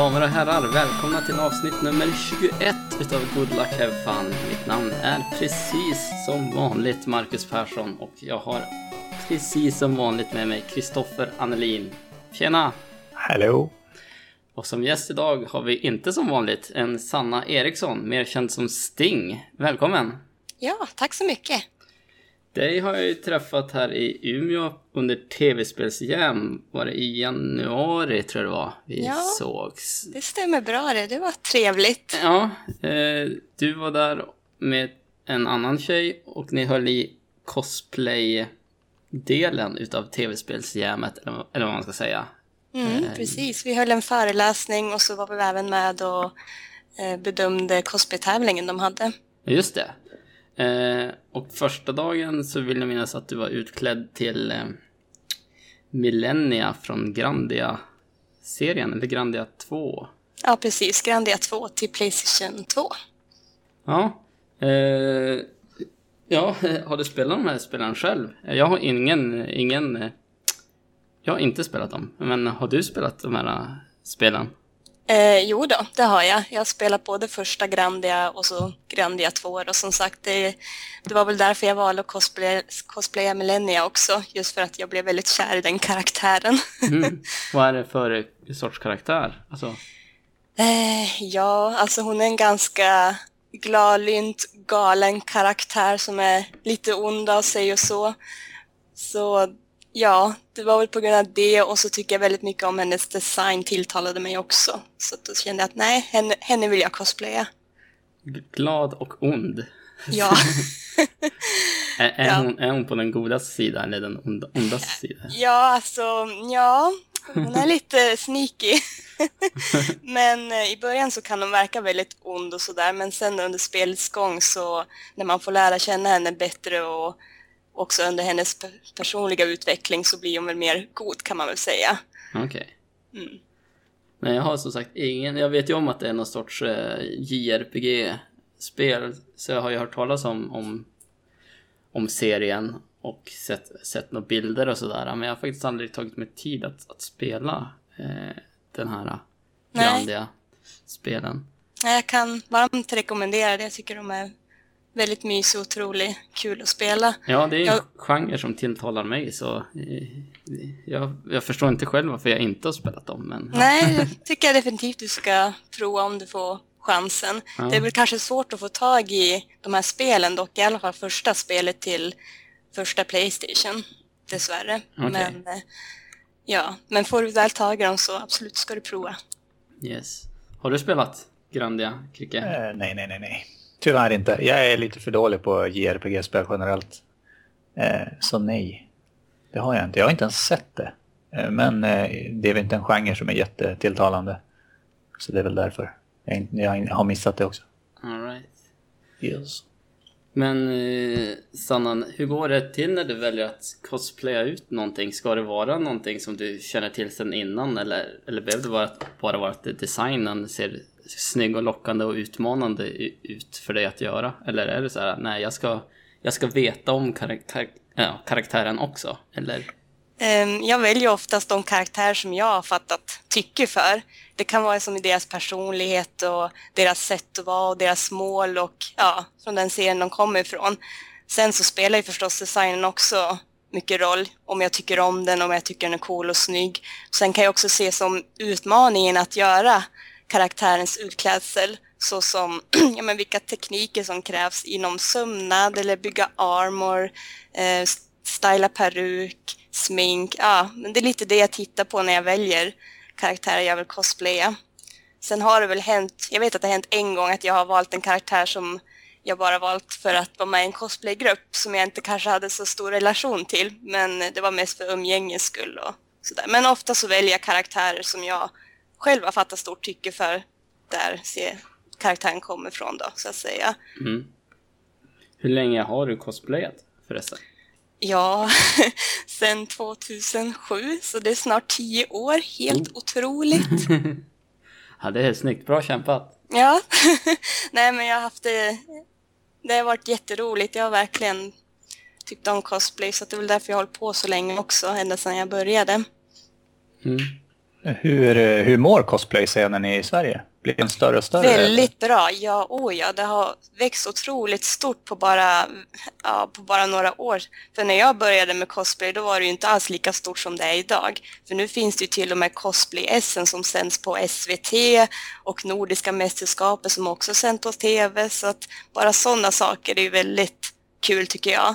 Damer och herrar, välkomna till avsnitt nummer 21 utav Good Luck Have Fun. Mitt namn är precis som vanligt Marcus Persson och jag har precis som vanligt med mig Kristoffer Annelin. Tjena! Hallå! Och som gäst idag har vi inte som vanligt en Sanna Eriksson, mer känd som Sting. Välkommen! Ja, tack så mycket! Dig har jag ju träffat här i Umeå under tv-spelsjäm. Var det i januari tror jag det var vi Ja. sågs? Det stämmer bra det, det var trevligt. Ja, eh, du var där med en annan tjej och ni höll i cosplay-delen utav tv-spelsjämet, eller, eller vad man ska säga. Mm, precis, vi höll en föreläsning och så var vi även med och eh, bedömde cosplay-tävlingen de hade. Just det. Eh, och första dagen så vill jag minnas att du var utklädd till eh, Millennia från Grandia-serien, eller Grandia 2. Ja, precis, Grandia 2 till Playstation 2. Ja. Eh, ja, har du spelat de här spelen själv? Jag har ingen, ingen... eh, Jag har inte spelat dem, men har du spelat de här eh, spelen? Eh, jo då, det har jag. Jag har spelat både första Grandia och så Grandia 2 och som sagt, det, det var väl därför jag valde att cosplay, cosplaya Millennia också, just för att jag blev väldigt kär i den karaktären. Mm. Vad är det för sorts karaktär? Alltså, Eh, ja, alltså hon är en ganska gladlynt, galen karaktär som är lite ond av sig och så. Så ja, det var väl på grund av det och så tycker jag väldigt mycket om hennes design tilltalade mig också. Så då kände jag att nej, henne, henne vill jag cosplaya. glad och ond. Ja, Är, är, Ja. hon, är hon på den godaste sidan eller den onda, ondaste sidan? ja alltså, ja, hon är lite sneaky. men eh, i början så kan hon verka väldigt ond och sådär, men sen under spelets gång så när man får lära känna henne bättre och också under hennes pe- personliga utveckling så blir hon väl mer god kan man väl säga. Okej. Mm. Nej, jag har som sagt ingen... Jag vet ju om att det är någon sorts eh, JRPG-spel, så jag har ju hört talas om, om, om serien och sett, sett några bilder och sådär, men jag har faktiskt aldrig tagit mig tid att, att spela eh, den här. Grandia-spelen. Jag kan varmt rekommendera det, jag tycker de är väldigt mysiga och otroligt kul att spela. Ja, det är en Jag- genre som tilltalar mig, så eh, jag, jag förstår inte själv varför jag inte har spelat dem, men... Nej, det tycker jag definitivt du ska prova om du får chansen. Ja. Det är väl kanske svårt att få tag i de här spelen dock, i alla fall första spelet till första Playstation, dessvärre. Okej. Men eh, ja, men får du väl tag i dem så absolut ska du prova. Yes. Har du spelat Grandia, Kricke? Eh, nej, nej, nej, nej. Tyvärr inte. Jag är lite för dålig på JRPG-spel generellt. Eh, så nej, det har jag inte. Jag har inte ens sett det. Eh, men eh, det är väl inte en genre som är jättetilltalande. Så det är väl därför. Jag, jag har missat det också. All right. Yes. Men eh, Sanna, hur går det till när du väljer att cosplaya ut någonting? Ska det vara någonting som du känner till sedan innan eller, eller behöver det bara, bara vara att designen ser snygg och lockande och utmanande ut för dig att göra? Eller är det så här, nej jag ska, jag ska veta om karaktär, ja, karaktären också? Eller? Ehm, jag väljer oftast de karaktärer som jag har fattat tycke för. Det kan vara som i deras personlighet och deras sätt att vara och deras mål och ja, från den serien de kommer ifrån. Sen så spelar ju förstås designen också mycket roll. Om jag tycker om den, om jag tycker den är cool och snygg. Sen kan jag också se som utmaningen att göra karaktärens utklädsel såsom ja, men vilka tekniker som krävs inom sömnad eller bygga armor, eh, styla peruk, smink. Ja, men det är lite det jag tittar på när jag väljer karaktärer jag vill cosplaya. Sen har det väl hänt, jag vet att det har hänt en gång att jag har valt en karaktär som jag bara valt för att vara med i en cosplaygrupp som jag inte kanske hade så stor relation till. Men det var mest för umgänges skull och sådär. Men ofta så väljer jag karaktärer som jag själv har fattat stort tycke för. Där ser karaktären kommer ifrån då, så att säga. Mm. Hur länge har du cosplayat förresten? Ja, sen 2007, så det är snart tio år. Helt otroligt. Ja, det är snyggt. Bra kämpat. Ja, nej men jag har haft det, det har varit jätteroligt. Jag har verkligen tyckt om cosplay så det är väl därför jag har hållit på så länge också, ända sedan jag började. Mm. Hur, hur mår cosplay-scenen i Sverige? Blir den större och större? Väldigt bra, ja, oh ja. Det har växt otroligt stort på bara, ja, på bara några år. För när jag började med cosplay då var det ju inte alls lika stort som det är idag. För nu finns det ju till och med cosplay-SM som sänds på SVT och Nordiska mästerskapet som också sänds på TV. Så att bara sådana saker är ju väldigt kul tycker jag.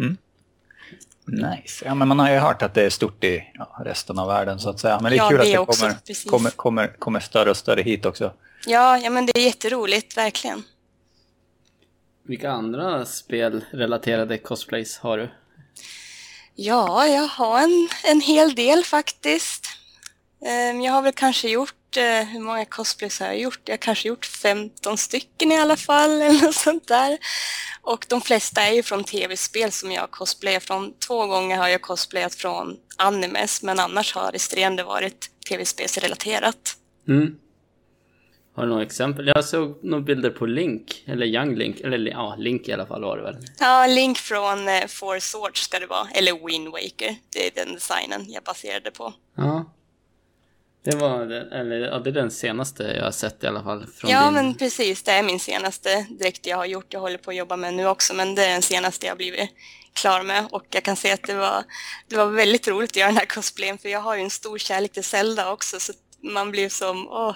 Mm. Nice. Ja, men man har ju hört att det är stort i ja, resten av världen så att säga. Men det är Ja, kul det att det också, kommer, kommer, kommer, kommer större och större hit också. Ja, ja, men det är jätteroligt, verkligen. Vilka andra spelrelaterade cosplays har du? Ja, jag har en, en hel del faktiskt. Ehm, Jag har väl kanske gjort, eh, hur många cosplays har jag gjort? Jag har kanske gjort 15 stycken i alla fall, eller något sånt där. Och de flesta är ju från tv-spel som jag cosplayar från. Två gånger har jag cosplayat från animes, men annars har resterande varit tv-spelsrelaterat. Mm. Har du några exempel? Jag såg några bilder på Link, eller Young Link, eller ja, Link i alla fall var det väl? Ja, Link från eh, Four Swords ska det vara, eller Wind Waker. Det är den designen jag baserade på. Ja. Det var, den- eller ja, det är den senaste jag har sett i alla fall. Från Ja, din... men precis. Det är min senaste dräkt jag har gjort. Jag håller på att jobba med nu också, men det är den senaste jag har blivit klar med. Och jag kan säga att det var, det var väldigt roligt att göra den här cosplayen, för jag har ju en stor kärlek till Zelda också, så man blev som... Åh,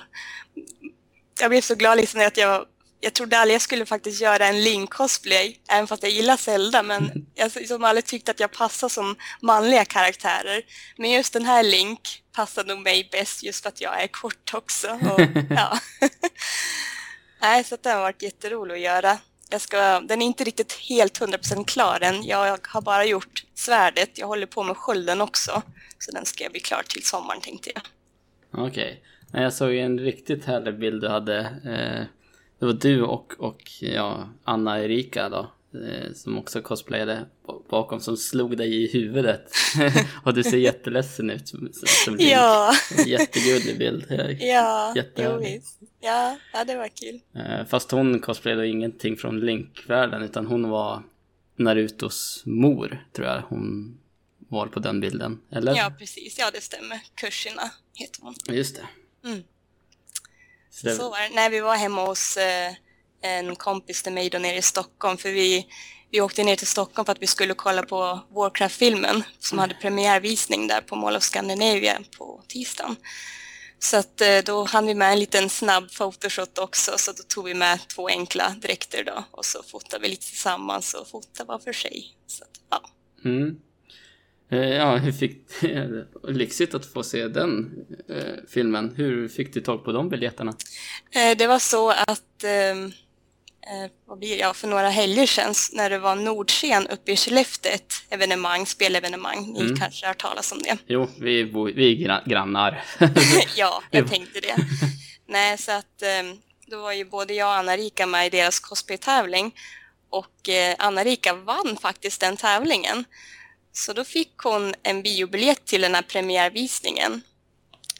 jag blev så glad liksom att jag jag trodde aldrig jag skulle faktiskt göra en Link-cosplay, även fast jag gillar Zelda, men jag har liksom aldrig tyckt att jag passar som manliga karaktärer. Men just den här Link passar nog mig bäst just för att jag är kort också. Och, ja. Nej, så det har varit jätteroligt att göra. Jag ska, den är inte riktigt helt 100% klar än. Jag har bara gjort svärdet. Jag håller på med skölden också. Så den ska jag bli klar till sommaren tänkte jag. Okej. Nej, Jag såg en riktigt härlig bild du hade. Eh, det var du och, och ja, Anna Erika då. Eh, som också cosplayade bakom som slog dig i huvudet. och du ser jätteledsen ut. Som, som. Ja, Jättegullig bild. Ja, jo, visst. Ja, ja, det var kul. Eh, Fast hon cosplayade ingenting från Link-världen utan hon var Narutos mor, tror jag hon var på den bilden. Eller? Ja, precis. Ja, det stämmer. Kursina heter hon. Just det. Mm. Så det Så var det. När vi var hemma hos eh, en kompis till mig då nere i Stockholm, för vi, vi åkte ner till Stockholm för att vi skulle kolla på Warcraft-filmen som hade premiärvisning där på Mall of Scandinavia på tisdagen. Så att eh, då hann vi med en liten snabb photoshoot också, så då tog vi med två enkla dräkter då och så fotade vi lite tillsammans och fotade var för sig. Så att, ja. Mm. Eh, Ja, hur fick... Lyxigt att få se den eh, filmen. Hur fick du tag på de biljetterna? Eh, Det var så att eh, vad blir det? ja, för några helger sedan när det var Nordsken uppe i Skellefteå, ett evenemang, spelevenemang. Ni Mm. kanske har hört talas om det. Jo, vi, bor, vi är gra- grannar. ja, jag tänkte det. Nej, så att ehm, då var ju både jag och Anna-Rika med i deras cosplay-tävling och eh, Anna-Rika vann faktiskt den tävlingen. Så då fick hon en biobiljett till den här premiärvisningen.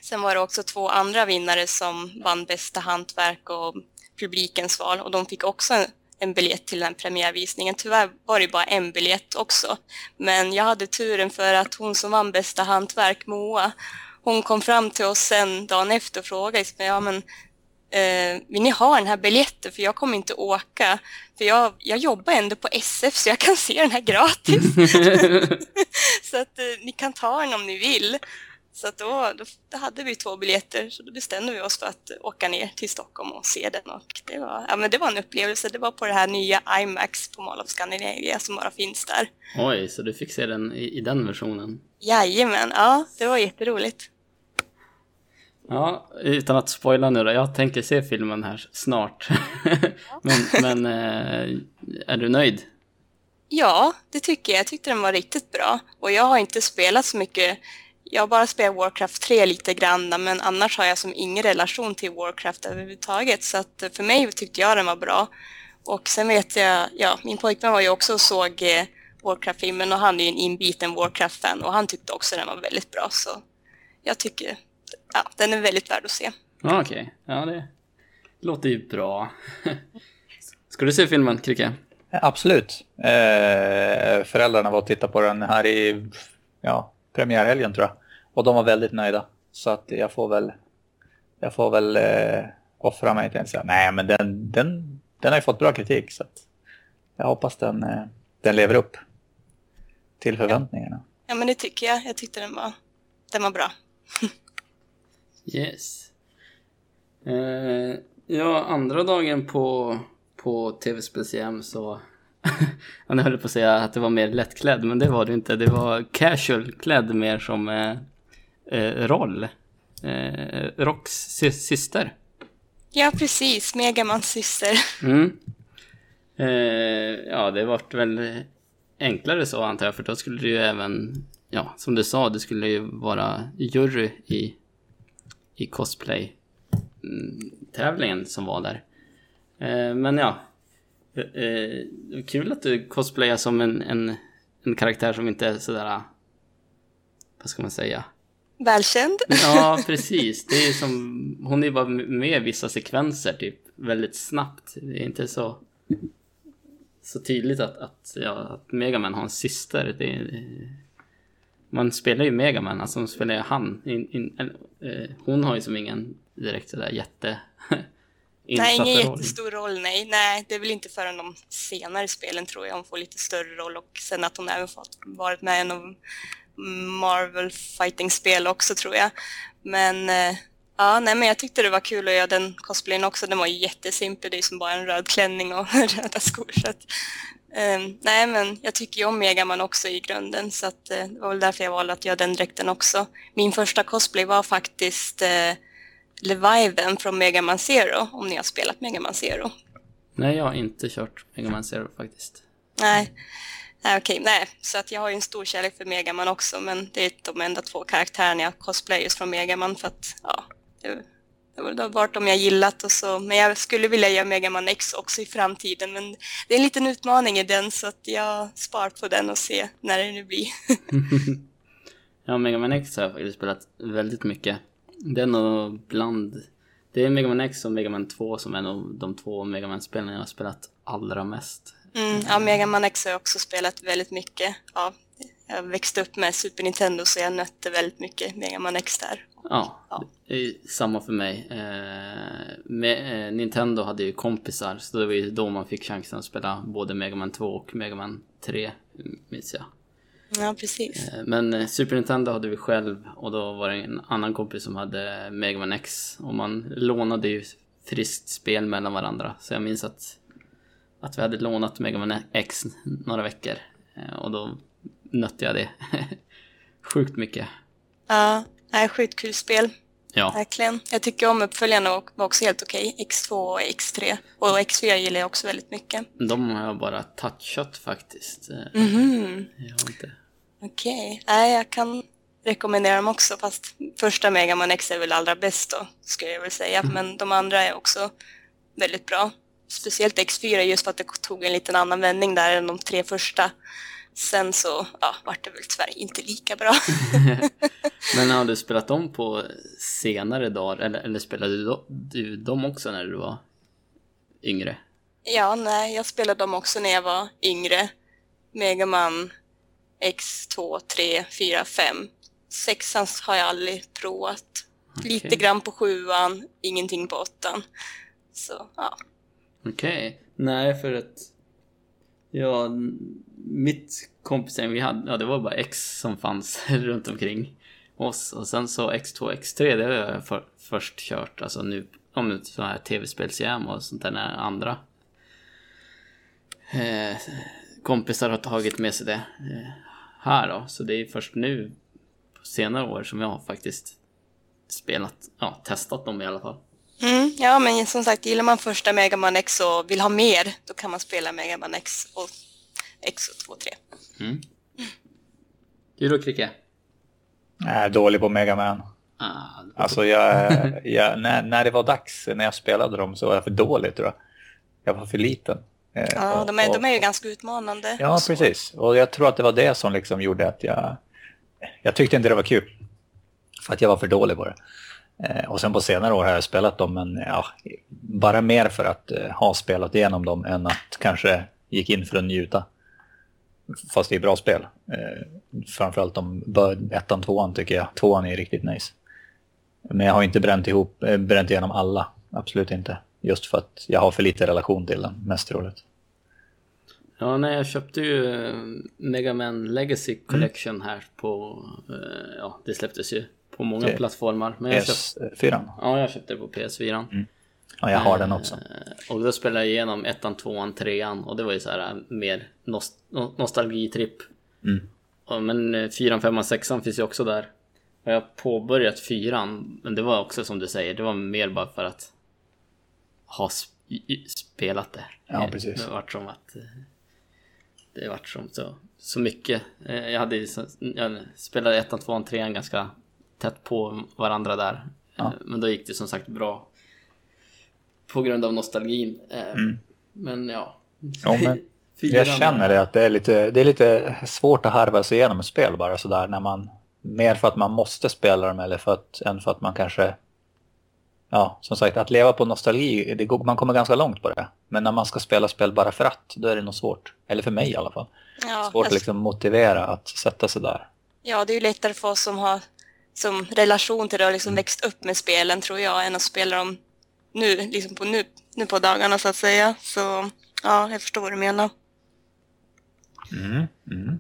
Sen var det också två andra vinnare som vann bästa hantverk och publikens val och de fick också en, en biljett till den premiärvisningen. Tyvärr var det bara en biljett också. Men jag hade turen för att hon som vann bästa hantverk, Moa, hon kom fram till oss sen dagen efter och frågade ja, men, eh, vill ni ha den här biljetten för jag kommer inte åka. För jag, jag jobbar ändå på SF så jag kan se den här gratis. så att eh, ni kan ta den om ni vill. Så att då, då, hade vi två biljetter så då bestämde vi oss för att åka ner till Stockholm och se den. Och det, var, ja, men det var en upplevelse. Det var på det här nya IMAX på Mall of Scandinavia som bara finns där. Oj, så du fick se den i, i den versionen? Jajamän, ja det var jätteroligt. Ja, utan att spoila nu då. Jag tänker se filmen här snart. men men eh, är du nöjd? Ja, det tycker jag. Jag tyckte den var riktigt bra. Och jag har inte spelat så mycket. Jag har bara spelat Warcraft 3 lite grann, men annars har jag som ingen relation till Warcraft överhuvudtaget. Så att för mig tyckte jag den var bra. Och sen vet jag, ja, min pojkvän var ju också och såg eh, Warcraft-filmen och han är ju en inbiten Warcraft-fan och han tyckte också den var väldigt bra. Så jag tycker, ja, den är väldigt värd att se. Ja, okej. Ja, det låter ju bra. Ska du se filmen, Kricke? Absolut. Eh, föräldrarna var och tittade på den här i ja, premiärhelgen tror jag. Och de var väldigt nöjda. Så att jag får väl, jag får väl eh, offra mig till säga, nej men den, den, den har ju fått bra kritik. Så att jag hoppas den, eh, den lever upp till förväntningarna. Ja, men det tycker jag. Jag tyckte den var, den var bra. Yes. Eh, ja, andra dagen på, på tv-spelsjäm så... jag höll på att säga att det var mer lättklädd, men det var det inte. Det var casual-klädd mer som eh, eh, roll. Eh, Rocks sy syster. Ja, precis. Megamans syster. Mm. Eh, ja, det vart väl enklare så antar jag, för då skulle det ju även, ja, som du sa, det skulle ju vara jury i, i cosplay-tävlingen som var där. Eh, men ja, eh, kul att du cosplayar som en, en, en karaktär som inte är sådär, vad ska man säga? Välkänd. Ja, precis. Det är som, hon är bara med i vissa sekvenser typ väldigt snabbt. Det är inte så så tydligt att, att, ja, att Megaman har en syster. Det, man spelar ju Megaman, alltså man spelar ju han. In, in, eh, hon har ju som ingen direkt sådär jätte... nej, ingen roll. jättestor roll, nej. Nej, det är väl inte förrän de senare spelen tror jag hon får lite större roll och sen att hon även fått varit med i en av Marvel Fighting-spel också tror jag. Men eh, Ja, nej men jag tyckte det var kul att göra den cosplayen också. Den var jättesimpel, det är som bara en röd klänning och röda skor. Så att, um, nej men jag tycker ju om Megaman också i grunden så att, uh, det var väl därför jag valde att göra den dräkten också. Min första cosplay var faktiskt uh, Leviven från Megaman Zero, om ni har spelat Megaman Zero. Nej, jag har inte kört Megaman Zero faktiskt. Nej. Nej, okej, nej. Så att jag har ju en stor kärlek för Megaman också, men det är de enda två karaktärerna jag cosplayar just från Megaman för att, ja, det, det har varit de jag gillat och så. Men jag skulle vilja göra Megaman X också i framtiden. Men det är en liten utmaning i den så att jag spar på den och ser när det nu blir. ja, Megaman X har jag faktiskt spelat väldigt mycket. Det är nog bland... Det är Megaman X och Megaman 2 som är nog de två Megaman-spelen jag har spelat allra mest. Mm, ja, Megaman X har jag också spelat väldigt mycket. Ja, jag växte upp med Super Nintendo så jag nötte väldigt mycket Megaman X där. Ja, ja. samma för mig. Eh, med, eh, Nintendo hade ju kompisar så det var ju då man fick chansen att spela både Megaman 2 och Megaman 3, minns jag. Ja, precis. Eh, men eh, Super Nintendo hade vi själv och då var det en annan kompis som hade Megaman X och man lånade ju friskt spel mellan varandra. Så jag minns att, att vi hade lånat Megaman X några veckor eh, och då nötte jag det sjukt mycket. Ja, det är sjukt kul spel. Ja. Verkligen. Jag tycker om uppföljarna var också helt okej. Okay. X2 och X3. Och X4 gillar jag också väldigt mycket. De har jag bara touchat faktiskt. Mm -hmm. Jag har inte. Okej. Okay. Jag kan rekommendera dem också. Fast första Megaman X är väl allra bäst då, skulle jag väl säga. Mm. Men de andra är också väldigt bra. Speciellt X4 just för att det tog en liten annan vändning där än de tre första. Sen så ja, vart det väl tyvärr inte lika bra. Men har du spelat dem på senare dagar eller, eller spelade du, du dem också när du var yngre? Ja, nej, jag spelade dem också när jag var yngre. Megaman X2, 3, 4, 5. Sexan har jag aldrig provat. Okay. Lite grann på sjuan, ingenting på åttan. Så, ja. Okej. Okay. Nej, för att Ja, mitt kompisgäng vi hade, ja det var bara X som fanns runt omkring oss. Och sen så X2, X3, det har jag för, först kört. Alltså nu, om sådana här tv-spelsjäm och sånt där när andra eh, kompisar har tagit med sig det eh, här då. Så det är först nu på senare år som jag har faktiskt spelat, ja testat dem i alla fall. Mm, ja, men som sagt, gillar man första Megaman X och vill ha mer, då kan man spela Megaman X och X och 2 3. Mm. Du då, Kricke? Jag är dålig på Megaman. Ah, alltså, jag, jag, när, när det var dags, när jag spelade dem, så var jag för dålig, tror jag. Jag var för liten. Eh, ja, och, de, är, de är ju ganska utmanande. Ja, precis. Och jag tror att det var det som liksom gjorde att jag... Jag tyckte inte det var kul. För att jag var för dålig på det. Eh, och sen på senare år har jag spelat dem, men ja, bara mer för att eh, ha spelat igenom dem än att kanske gick in för att njuta. fast det är bra spel. Framförallt om ettan, tvåan tycker jag. Tvåan är riktigt nice. Men jag har inte bränt, ihop, bränt igenom alla, absolut inte. Just för att jag har för lite relation till den, mest roligt. Ja, nej, jag köpte ju eh, Mega Man Legacy mm. Collection mm. här på... Eh, ja, det släpptes ju på många det, plattformar. Men PS4? ja, jag köpte det på PS4. Mm. Ja, jag har den också. Eh, och då spelade jag igenom ettan, tvåan, trean och det var ju så här mer nost nostalgitripp. Mm. Men fyran, femman, sexan finns ju också där. Och jag har påbörjat fyran, men det var också som du säger, det var mer bara för att ha sp spelat det. Ja, precis. Det vart som att det vart som så, så mycket. Eh, jag, hade, jag spelade ettan, tvåan, trean ganska tätt på varandra där. Ja. Eh, men då gick det som sagt bra. På grund av nostalgin. Eh, mm. Men ja. ja men jag känner det att det är, lite, det är lite svårt att harva sig igenom ett spel bara sådär när man mer för att man måste spela dem eller för att, än för att man kanske ja, som sagt, att leva på nostalgi, det går, man kommer ganska långt på det. Men när man ska spela spel bara för att, då är det nog svårt. Eller för mig i alla fall. Ja, svårt att liksom motivera att sätta sig där. Ja, det är ju lättare för oss som har som relation till det och liksom mm. växt upp med spelen, tror jag, än att spela dem nu, liksom på, nu, nu på dagarna så att säga. Så ja, jag förstår vad du menar. Mm, mm.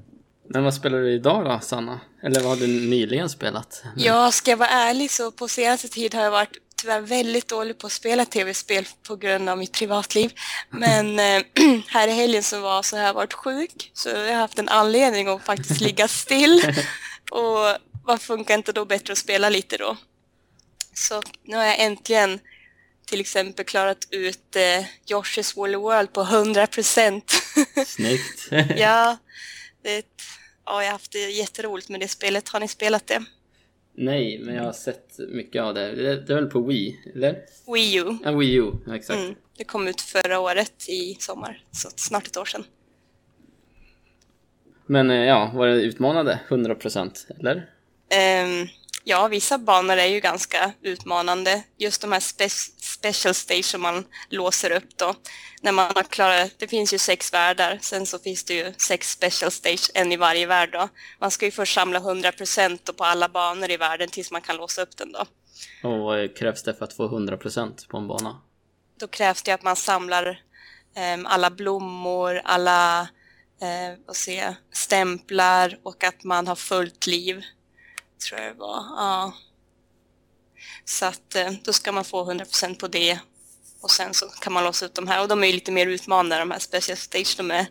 Men vad spelar du idag då, Sanna? Eller vad har du nyligen spelat? Ja, ska jag vara ärlig så på senaste tid har jag varit tyvärr väldigt dålig på att spela tv-spel på grund av mitt privatliv. Men äh, här i helgen som var så har jag varit sjuk, så jag har haft en anledning att faktiskt ligga still. Och vad funkar inte då bättre att spela lite då? Så nu har jag äntligen till exempel klarat ut eh, Yoshi's Woolly World på 100 procent. Snyggt! ja, det, ja, jag har haft det jätteroligt med det spelet. Har ni spelat det? Nej, men jag har sett mycket av det. Det, är väl på Wii, eller? Wii U. Ja, Wii U, exakt. Mm, det kom ut förra året i sommar, så snart ett år sedan. Men eh, ja, var det utmanande? 100% eller? Um, ja, vissa banor är ju ganska utmanande. Just de här spe special stage som man låser upp då. När man har klarat, det finns ju sex världar, sen så finns det ju sex special stage, en i varje värld då. Man ska ju först samla 100% på alla banor i världen tills man kan låsa upp den då. Och vad krävs det för att få 100% på en bana? Då krävs det att man samlar um, alla blommor, alla eh, vad stämplar och att man har fullt liv tror jag det var. Ja. Så att eh, då ska man få 100% på det. Och sen så kan man låsa ut de här. Och de är ju lite mer utmanande de här special stage. De är,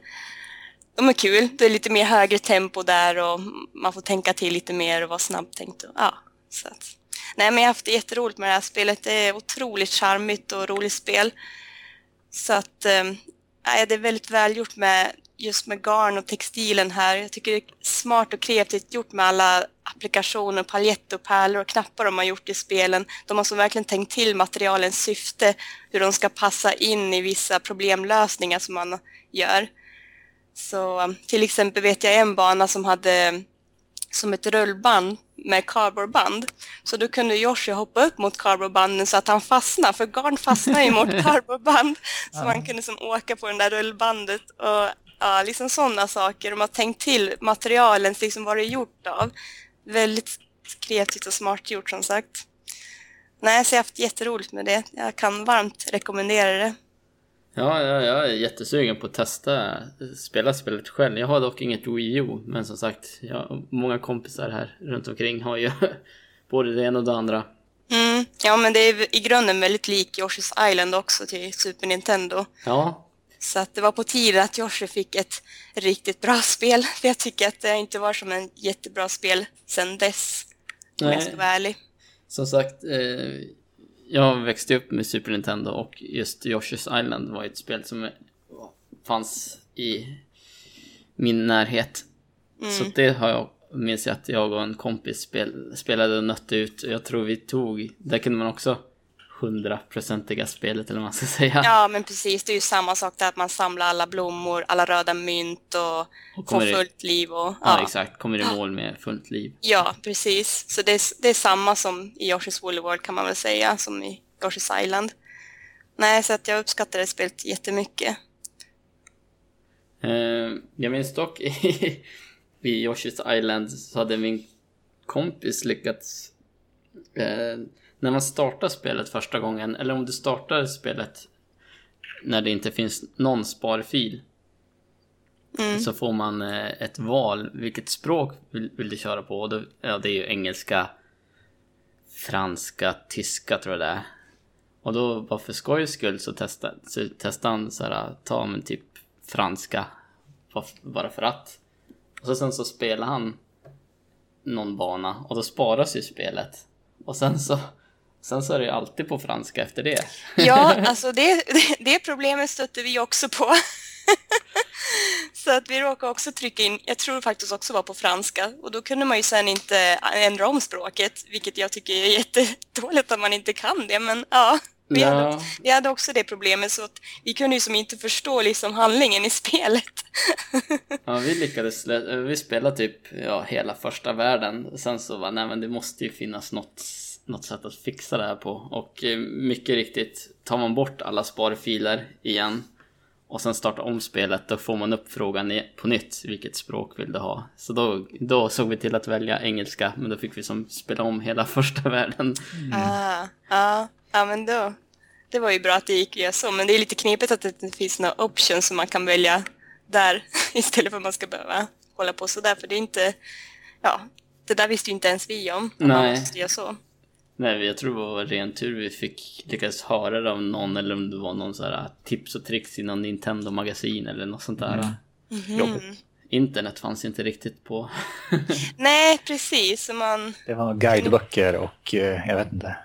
de är kul. Det är lite mer högre tempo där och man får tänka till lite mer och vara snabbtänkt. Och, ja, så att. Nej men jag har haft det jätteroligt med det här spelet. Det är otroligt charmigt och roligt spel. Så att eh, det är väldigt välgjort med just med garn och textilen här. Jag tycker det är smart och kreativt gjort med alla applikationer, paljetter och pärlor och knappar de har gjort i spelen. De har så verkligen tänkt till materialens syfte, hur de ska passa in i vissa problemlösningar som man gör. Så till exempel vet jag en bana som hade som ett rullband med cardboardband. Så då kunde Yoshi hoppa upp mot cardboardbanden så att han fastnade, för garn fastnar ju mot cardboardband. Så man kunde som åka på det där rullbandet. Och Ja, liksom sådana saker. De har tänkt till materialen, liksom vad det är gjort av. Väldigt kreativt och smart gjort som sagt. Nej, så jag har haft jätteroligt med det. Jag kan varmt rekommendera det. Ja, ja, jag är jättesugen på att testa spela spelet själv. Jag har dock inget Wii U, men som sagt, jag, många kompisar här runt omkring har ju både det ena och det andra. Mm, ja, men det är i grunden väldigt lik Yoshi's Island också till Super Nintendo. Ja, så att det var på tiden att Yoshi fick ett riktigt bra spel. För jag tycker att det inte var som en jättebra spel sedan dess. Om jag ska vara ärlig. Som sagt, eh, jag växte upp med Super Nintendo och just Yoshi's Island var ett spel som fanns i min närhet. Mm. Så det har jag minns jag att jag och en kompis spel, spelade och nötte ut. Jag tror vi tog, där kunde man också hundraprocentiga spelet eller vad man ska säga. Ja men precis, det är ju samma sak där att man samlar alla blommor, alla röda mynt och, och får fullt liv. Och, ja. ja. exakt, kommer i mål med fullt liv. Ja precis, så det är, det är samma som i Yoshi's Woolly World kan man väl säga, som i Yoshi's Island. Nej, så att jag uppskattar det spelet jättemycket. Eh, jag minns dock i, i Yoshi's Island så hade min kompis lyckats eh, när man startar spelet första gången, eller om du startar spelet när det inte finns någon sparfil Mm. så får man eh, ett val. Vilket språk vill, vill du köra på? Och då, ja, det är ju engelska, franska, tyska tror jag det är. Och då bara för skojs skull så testade, så testade han så här, ta men typ franska. Bara för att. Och så sen så spelar han någon bana och då sparas ju spelet. Och sen så, sen så är det ju alltid på franska efter det. Ja, alltså det, det, det problemet stötte vi också på. Så att vi råkade också trycka in, jag tror faktiskt också var på franska, och då kunde man ju sen inte ändra om språket, vilket jag tycker är jättedåligt att man inte kan det, men ja. Vi, Ja. hade, vi hade också det problemet, så att vi kunde ju som inte förstå liksom handlingen i spelet. Ja, vi lyckades, vi spelade typ ja, hela första världen. Sen så var nej men det måste ju finnas något, något sätt att fixa det här på. Och eh, mycket riktigt, tar man bort alla sparfiler igen och sen startar om spelet, då får man upp frågan på nytt. Vilket språk vill du ha? Så då, då såg vi till att välja engelska, men då fick vi som spela om hela första världen. Ah, ja, ja, men då, det var ju bra att det gick göra så, men det är lite knepigt att det inte finns några options som man kan välja där istället för att man ska behöva hålla på sådär, för det är inte, ja, det där visste ju inte ens vi om. att Man Nej. måste göra så. Nej, jag tror det var ren tur vi fick lyckas höra det av någon eller om det var någon så här tips och tricks i någon Nintendo-magasin eller något sånt där. Jobbigt. Internet fanns inte riktigt på. Nej, precis. Man, Det var guideböcker och eh, jag vet inte,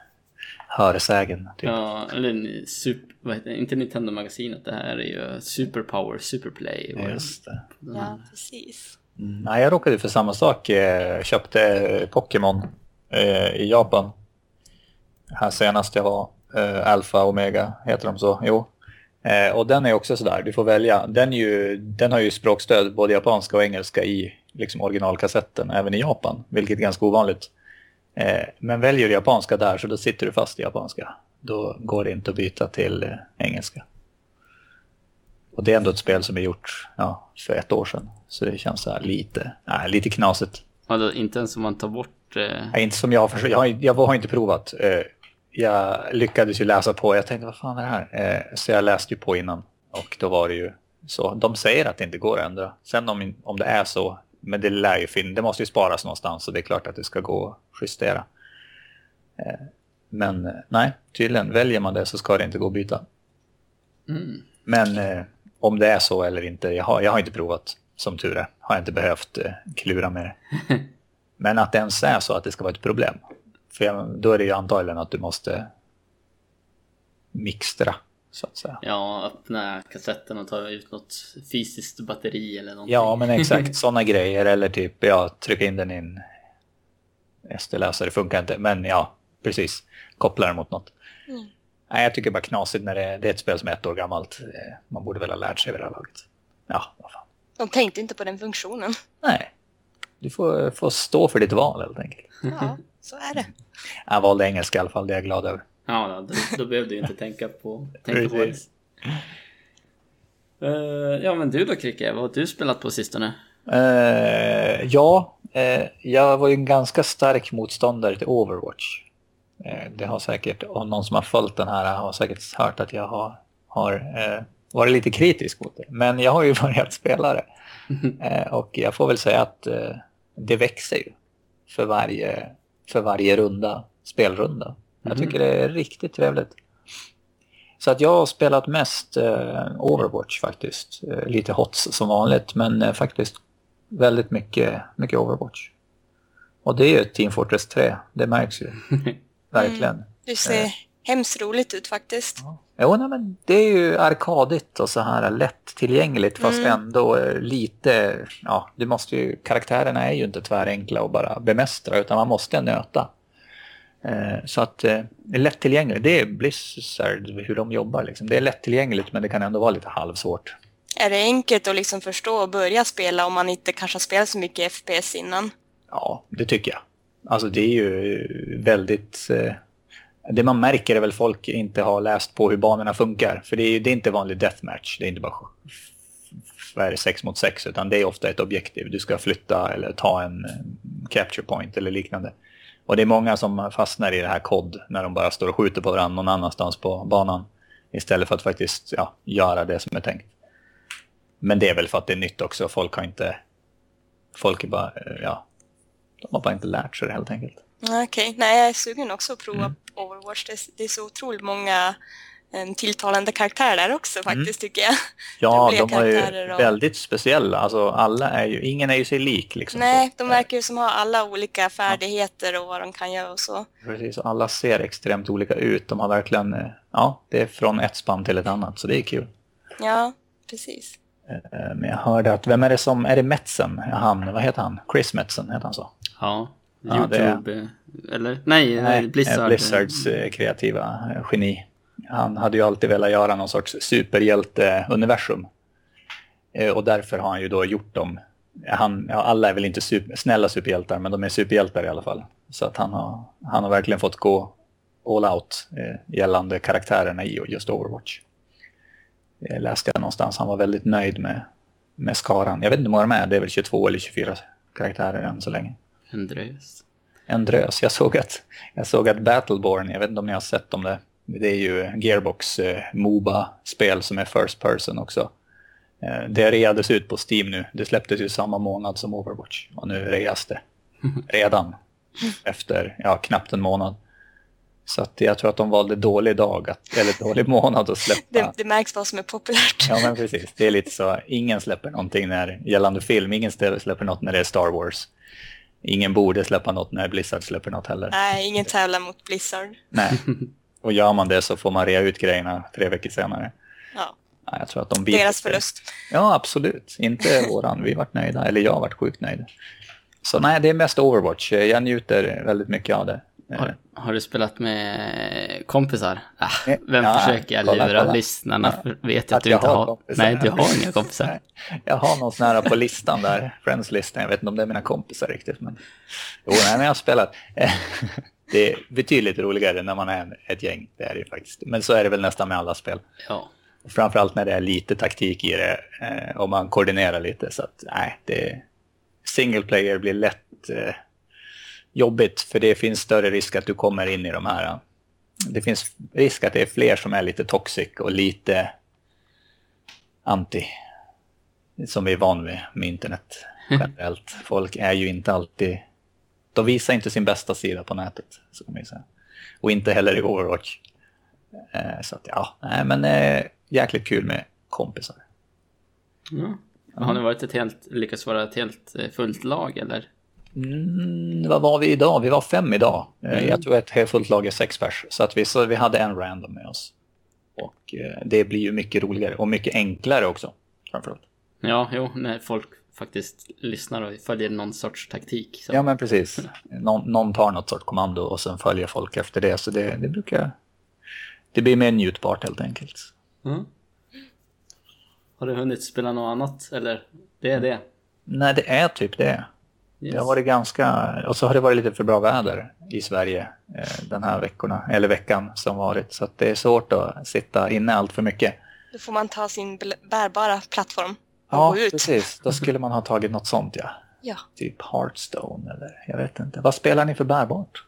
hörsägen. Typ. ja, eller super, vad heter det? inte Nintendo-magasinet, det här är ju Superpower, Superplay. och- Just det. ja, precis. Mm. Nej, jag råkade för samma sak. Eh, köpte Pokémon eh, i Japan. Här senast jag var. Eh, Alpha Omega heter de så. Jo. Eh, och den är också sådär, du får välja. Den, ju, den har ju språkstöd, både japanska och engelska i liksom originalkassetten, även i Japan, vilket är ganska ovanligt. Eh, men väljer du japanska där så då sitter du fast i japanska. Då går det inte att byta till engelska. Och det är ändå ett spel som är gjort ja, för ett år sedan. Så det känns så här lite, nej, lite knasigt. Ja, inte ens om man tar bort... Eh, Nej, inte som jag har försökt. Jag har, jag har inte provat. Eh, Jag lyckades ju läsa på. Jag tänkte, vad fan är det här? Eh, Så jag läste ju på innan. Och då var det ju så. De säger att det inte går att ändra. Sen om, om det är så, men det lär ju finnas. Det måste ju sparas någonstans. Så det är klart att det ska gå att justera. Eh, Men eh, nej, tydligen väljer man det så ska det inte gå att byta. mm. Men om det är så eller inte, jag har, jag har inte provat som tur är. Har jag inte behövt eh, klura med det. Men att det ens är så att det ska vara ett problem. För jag, då är det ju antagligen att du måste mixtra, så att säga. Ja, öppna kassetten och ta ut något fysiskt batteri eller någonting. Ja, men exakt sådana grejer. Eller typ, ja, trycka in den i en SD-läsare funkar inte. Men ja, precis. Koppla den mot något. Mm. Nej, jag tycker bara knasigt när det, det är ett spel som är ett år gammalt. Eh, Man borde väl ha lärt sig vid det här laget. Ja, vad fan. De tänkte inte på den funktionen. Nej. Du får, får stå för ditt val helt enkelt. Ja, så är det. Jag valde engelska i alla fall, det är jag glad över. Ja, då, då behövde du inte tänka på, tänka på det. Precis. Eh, ja, men du då Kricke, vad har du spelat på sistone? Eh, ja, eh, jag var ju en ganska stark motståndare till Overwatch. Det har säkert, om någon som har följt den här har säkert hört att jag har, har varit lite kritisk mot det. Men jag har ju börjat spela det. Och jag får väl säga att det växer ju för varje, för varje runda, spelrunda. Jag tycker det är riktigt trevligt. Så att jag har spelat mest eh, Overwatch faktiskt. Eh, lite HOTS som vanligt, men eh, faktiskt väldigt mycket, mycket Overwatch. Och det är ju Team Fortress 3, det märks ju. Verkligen. Det ser Eh. Hemskt roligt ut faktiskt. Jo, nej, men det är ju arkadigt och så här lättillgängligt fast Mm. ändå eh, lite, ja, du måste ju, karaktärerna är ju inte tvärenkla och bara bemästra utan man måste nöta. Eh, så att eh, det är lättillgängligt, det är Blizzard hur de jobbar liksom. Det är lättillgängligt men det kan ändå vara lite halvsvårt. Är det enkelt att liksom förstå och börja spela om man inte kanske har spelat så mycket FPS innan? Ja, det tycker jag. Alltså det är ju väldigt... Eh, det man märker är väl folk inte har läst på hur banorna funkar. För det är, ju- det är inte vanlig deathmatch. Det är inte bara vad är det, sex mot sex, utan det är ofta ett objektiv. Du ska flytta eller ta en eh, capture point eller liknande. Och det är många som fastnar i det här kod när de bara står och skjuter på varandra någon annanstans på banan. Istället för att faktiskt ja, göra det som är tänkt. Men det är väl för att det är nytt också. Folk har inte... Folk är bara... eh, Ja, de har bara inte lärt sig det helt enkelt. Okej, okay. nej jag är sugen också att prova Mm. Overwatch. Det, det är så otroligt många eh, tilltalande karaktärer där också faktiskt tycker jag. Mm. Ja, de var ju och- väldigt speciella. Alltså alla är ju... Ingen är ju sig lik liksom. Nej, Så, de verkar ju som ha alla olika färdigheter och vad de kan göra och så. Precis, och alla ser extremt olika ut. De har verkligen... eh, Ja, det är från ett spann till ett annat, så det är kul. Ja, precis. Eh, Men jag hörde att, vem är det som, är det Metsen? Han, vad heter han? Chris Metsen, heter han så? Ja, Ja, är- Youtube. eh, Eller? Nej, nej Blizzard. eh, Blizzards eh, kreativa eh, geni. Han hade ju alltid velat göra någon sorts superhjälte-universum. Eh, Och därför har han ju då gjort dem. Han, ja, alla är väl inte super, snälla superhjältar, men de är superhjältar i alla fall. Så att han har, han har verkligen fått gå all out eh, gällande karaktärerna i just Overwatch. Det läste jag någonstans. Han var väldigt nöjd med, med skaran. Jag vet inte hur många de är. Det är väl 22 eller 24 karaktärer än så länge. En drös. En drös. Jag såg att, jag såg att Battleborn, jag vet inte om ni har sett om det. Det är ju Gearbox eh, Moba-spel som är First Person också. Eh, det reades ut på Steam nu. Det släpptes ju samma månad som Overwatch. Och nu reas det redan efter ja, knappt en månad. Så att jag tror att de valde dålig dag, att, eller dålig månad att släppa. Det, det märks vad som är populärt. Ja, men precis. Det är lite så. Ingen släpper någonting när, gällande film. Ingen släpper något när det är Star Wars. Ingen borde släppa något när Blizzard släpper något heller. Nej, ingen tävlar mot Blizzard. Nej. Och gör man det så får man rea ut grejerna tre veckor senare. Ja, Ja, jag tror att de deras förlust. Ja, absolut. Inte våran. Vi vart nöjda. Eller jag vart sjukt nöjd. Så nej, det är mest Overwatch. Jag njuter väldigt mycket av det. Har, har du spelat med kompisar? Ah, Eh, vem ja, försöker jag kolla, lura? kolla. Lyssnarna Ja. vet att, Att du jag inte har kompisar. Nej, du har inga kompisar. Nej, Jag har någon sån här på listan där, Friends-listan. Jag vet inte om det är mina kompisar riktigt. Men... Jo, nej, men jag har spelat. Det är betydligt roligare när man är ett gäng. Det är det faktiskt. Men så är det väl nästan med alla spel. Ja. Framförallt när det är lite taktik i det eh, och man koordinerar lite. Så att nej, det... Single player blir lätt eh, jobbigt för det finns större risk att du kommer in i de här. eh, Det finns risk att det är fler som är lite toxic och lite anti. Som vi är van vid med internet generellt. Folk är ju inte alltid... De visar inte sin bästa sida på nätet, så kan man säga. Och inte heller i Overwatch. Eh, Så att ja, nej men eh, jäkligt kul med kompisar. ja. Har ni varit ett helt, lyckats vara ett helt eh, fullt lag eller? Mm, vad var vi idag? Vi var fem idag. Eh, Mm. Jag tror ett helt fullt lag är sex pers. Så att vi, så vi hade en random med oss. Och eh, det blir ju mycket roligare och mycket enklare också. Framförallt. Ja, jo, när folk faktiskt lyssnar och följer någon sorts taktik. Så. Ja men precis. Någon, någon tar något sorts kommando och sen följer folk efter det. Så det, det brukar... Det blir mer njutbart helt enkelt. Mm. Har du hunnit spela något annat eller? Det är det. Nej, det är typ det. Yes. Det har varit ganska... Och så har det varit lite för bra väder i Sverige eh, den här veckorna, eller veckan som varit. Så att det är svårt att sitta inne allt för mycket. Då får man ta sin bärbara plattform och Ja, gå ut. precis. Då skulle man ha tagit något sånt, ja. Ja, Typ Hearthstone eller jag vet inte. Vad spelar ni för bärbart?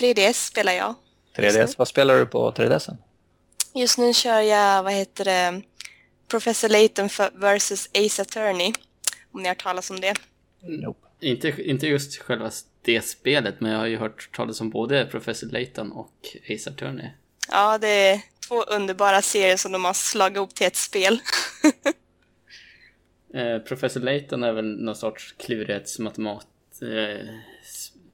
3DS spelar jag. 3DS? Vad spelar du på 3DSen? Just nu kör jag, vad heter det, Professor Layton versus Ace Attorney. Om ni har talas om det. Nope. Inte, inte just själva det spelet, men jag har ju hört talas om både Professor Layton och Ace Attorney. Ja, det är två underbara serier som de har slagit ihop till ett spel. Eh, Professor Layton är väl någon sorts klurighetsmatematik, eh,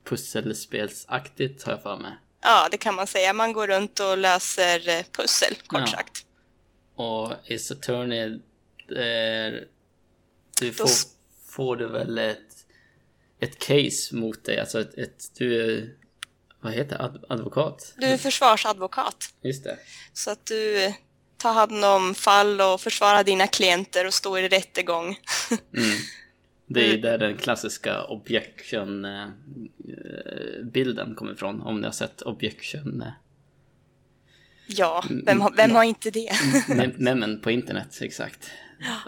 pusselspelsaktigt har jag för mig. ja, det kan man säga. Man går runt och löser eh, pussel, kort Ja. sagt. Och Ace Attorney, där du får, får du väl ett, ett case mot dig, alltså ett, ett du är, vad heter det, Ad, advokat? Du är försvarsadvokat. Just det. Så att du tar hand om fall och försvarar dina klienter och står i rättegång. Mm. Det är ju där den klassiska objection-bilden kommer ifrån, om ni har sett objection. eh. Ja, vem har, vem har inte det? Mem- Memmen på internet, exakt.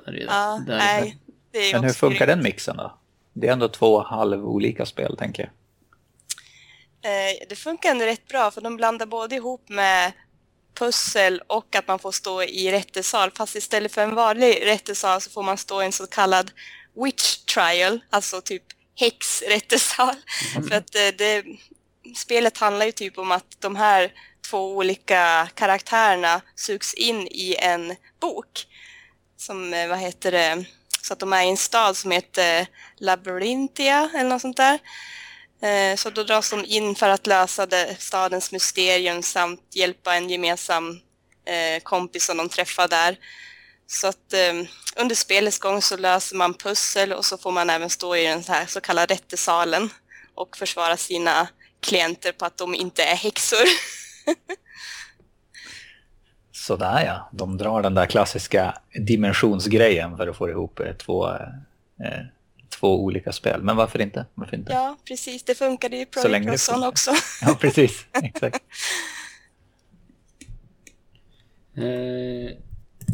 Där Ja, där är det. nej. Det är Men hur funkar den mixen då? Det är ändå två halv olika spel, tänker jag. Eh, Det funkar ändå rätt bra för de blandar både ihop med pussel och att man får stå i rättesal. Fast istället för en vanlig rättesal så får man stå i en så kallad witch trial, alltså typ häxrättesal. För att eh, det, spelet handlar ju typ om att de här två olika karaktärerna sugs in i en bok. Som, eh, vad heter det, så att de är i en stad som heter eh, Labyrinthia eller något sånt där. Eh, så då dras de in för att lösa det, stadens mysterium samt hjälpa en gemensam eh, kompis som de träffar där. Så att ehm, under spelets gång så löser man pussel och så får man även stå i den här så kallade rättesalen och försvara sina klienter på att de inte är häxor. Sådär ja, de drar den där klassiska dimensionsgrejen för att få ihop eh, två, eh, två olika spel. Men varför inte? Varför inte? ja, precis. Det funkade i länge det Project Rosson också. Ja, precis. Exakt. Eh,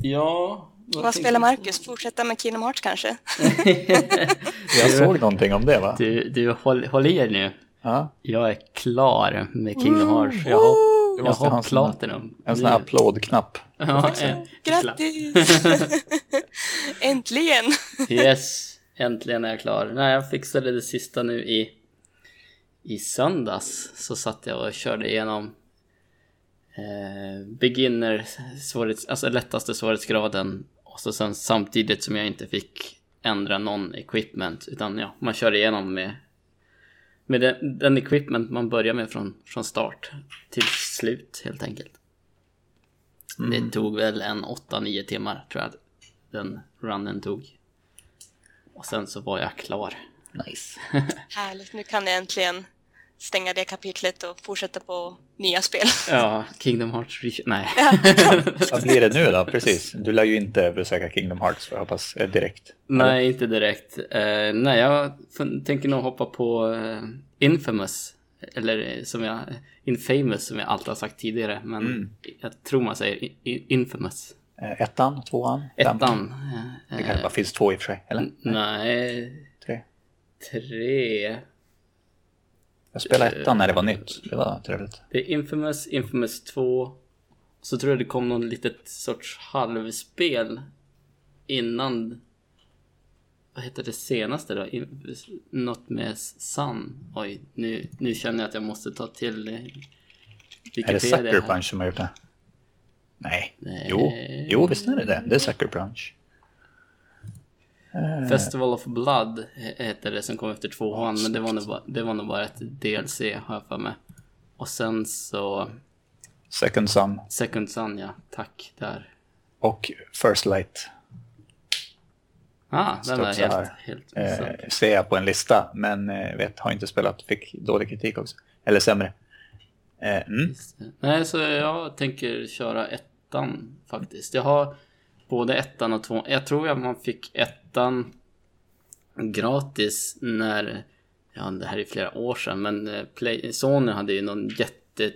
ja... Vad tänkte spelar? Marcus? Fortsätta med Kingdom Hearts kanske? Jag såg någonting om det va? Du, du håll, håll i er nu. Ja, Jag är klar med Kingdom Hearts. Jag har, jag måste ha har platinum. en sån här Det- applådknapp. Ja, Grattis! Äntligen! Yes, äntligen är jag klar. Nej, jag fixade det sista nu i, i söndags. Så satt jag och körde igenom eh, beginner svårighets, alltså lättaste svårighetsgraden. Och så sen samtidigt som jag inte fick ändra någon equipment. Utan ja, man kör igenom med, med den, den equipment man börjar med från, från start till slut helt enkelt. Det tog väl en 8-9 timmar tror jag den runnen tog. Och sen så var jag klar. Nice. Härligt, nu kan jag äntligen stänga det kapitlet och fortsätta på nya spel. Ja, Kingdom Hearts Re- Nej. Vad blir det nu då? Precis. Du lär ju inte besöka Kingdom Hearts för jag hoppas eh, direkt. nej, inte direkt. Eh, nej, jag tänker nog hoppa på eh, Infamous. Eller som jag... Infamous som jag alltid har sagt tidigare. Men jag tror man säger Infamous. Ettan, tvåan? Ettan. Det kanske bara finns två i och för sig, eller? nej, Tre. tre. Jag spelade ettan när det var nytt. Det var trevligt. Det är Infamous, Infamous 2. Så tror jag det kom någon litet sorts halvspel innan... Vad heter det senaste då? In, något med Sun. Oj, nu, nu känner jag att jag måste ta till eh, Är det Wikipedia Sucker. Punch som har gjort det? Nej. Nej. Jo, jo visst är det det. Det är Sucker Punch. Festival of Blood he- heter det som kom efter tvåan. Men det var, nog bara, det var nog bara ett DLC har jag för mig. Och sen så Second Son Second Sun, ja. Tack, där. och First Light Ah, den är helt... helt eh, ser jag på en lista. Men eh, vet, har inte spelat. Fick dålig kritik också. Eller sämre. Eh, mm. Nej, så jag tänker köra ettan faktiskt. Jag har både ettan och tvåan. Jag tror att man fick ettan gratis när, ja det här är flera år sedan, men eh, Play, Sony hade ju någon jätte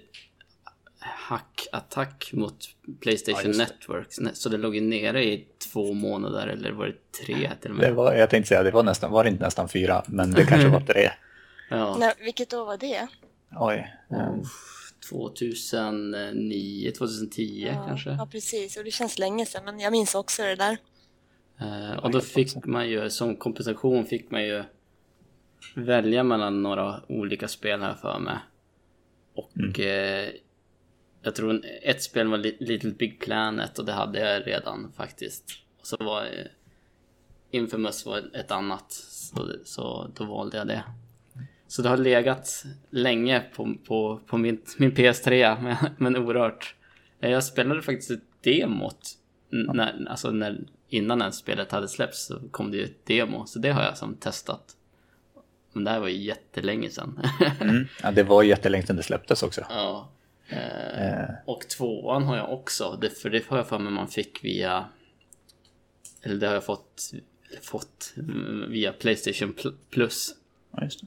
hackattack mot Playstation Ja, det. Network. Så det låg ju nere i två månader eller var det tre till och Det med? var, jag tänkte säga, det var nästan, var det inte nästan fyra? Men det kanske var tre. Ja. När, vilket år var det? Oj. eh, 2009, 2010 kanske. Ja, precis. Och det känns länge sedan, men jag minns också det där. Eh, och då fick man ju, som kompensation fick man ju välja mellan några olika spel här för mig. Och eh, jag tror ett spel var Li- Little Big Planet och det hade jag redan faktiskt. Och så var eh, Infamous var ett annat, så, så då valde jag det. Så det har legat länge på, på, på min, min PS3, men, men orört. Eh, Jag spelade faktiskt ett demot när, alltså när, innan ens spelet hade släppts så kom det ju ett demo, så det har jag som testat. Men det här var ju jättelänge sedan. Mm. Ja, det var jättelänge sedan det släpptes också. ja. Eh, och tvåan har jag också, det, för det har jag för mig man fick via... Eller det har jag fått, fått mm, via Playstation Pl- Plus. Ja, just det.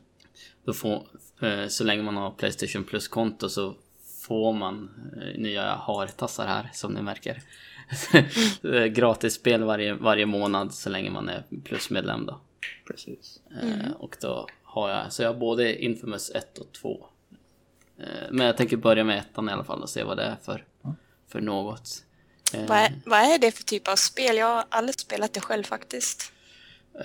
Då får, eh, så länge man har Playstation Plus-konto så får man eh, nya hartassar här som ni märker. Gratis spel varje, varje månad så länge man är plusmedlem då. Precis. Eh, och då har jag, så jag har både Infamous 1 och 2. Eh, men jag tänker börja med ettan i alla fall och se vad det är för, för något. Eh, Vad är, vad är det för typ av spel? Jag har aldrig spelat det själv faktiskt.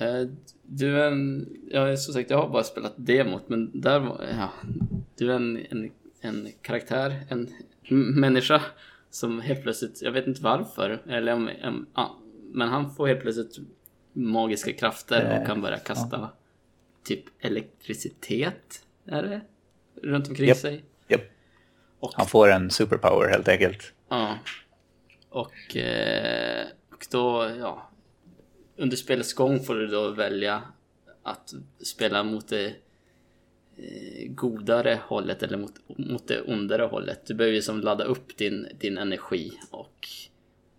Eh, Du är en, ja som sagt jag har bara spelat demot men där var, ja, du är en, en, en karaktär, en människa som helt plötsligt, jag vet inte varför, eller om, om ja, men han får helt plötsligt magiska krafter och kan börja kasta typ elektricitet, är det? Runt omkring Japp. sig. Japp. Och Han får en superpower helt enkelt. Ja. Och, eh, och då, ja. Under spelets gång får du då välja att spela mot det eh, godare hållet eller mot, mot det ondare hållet. Du behöver ju som ladda upp din, din energi och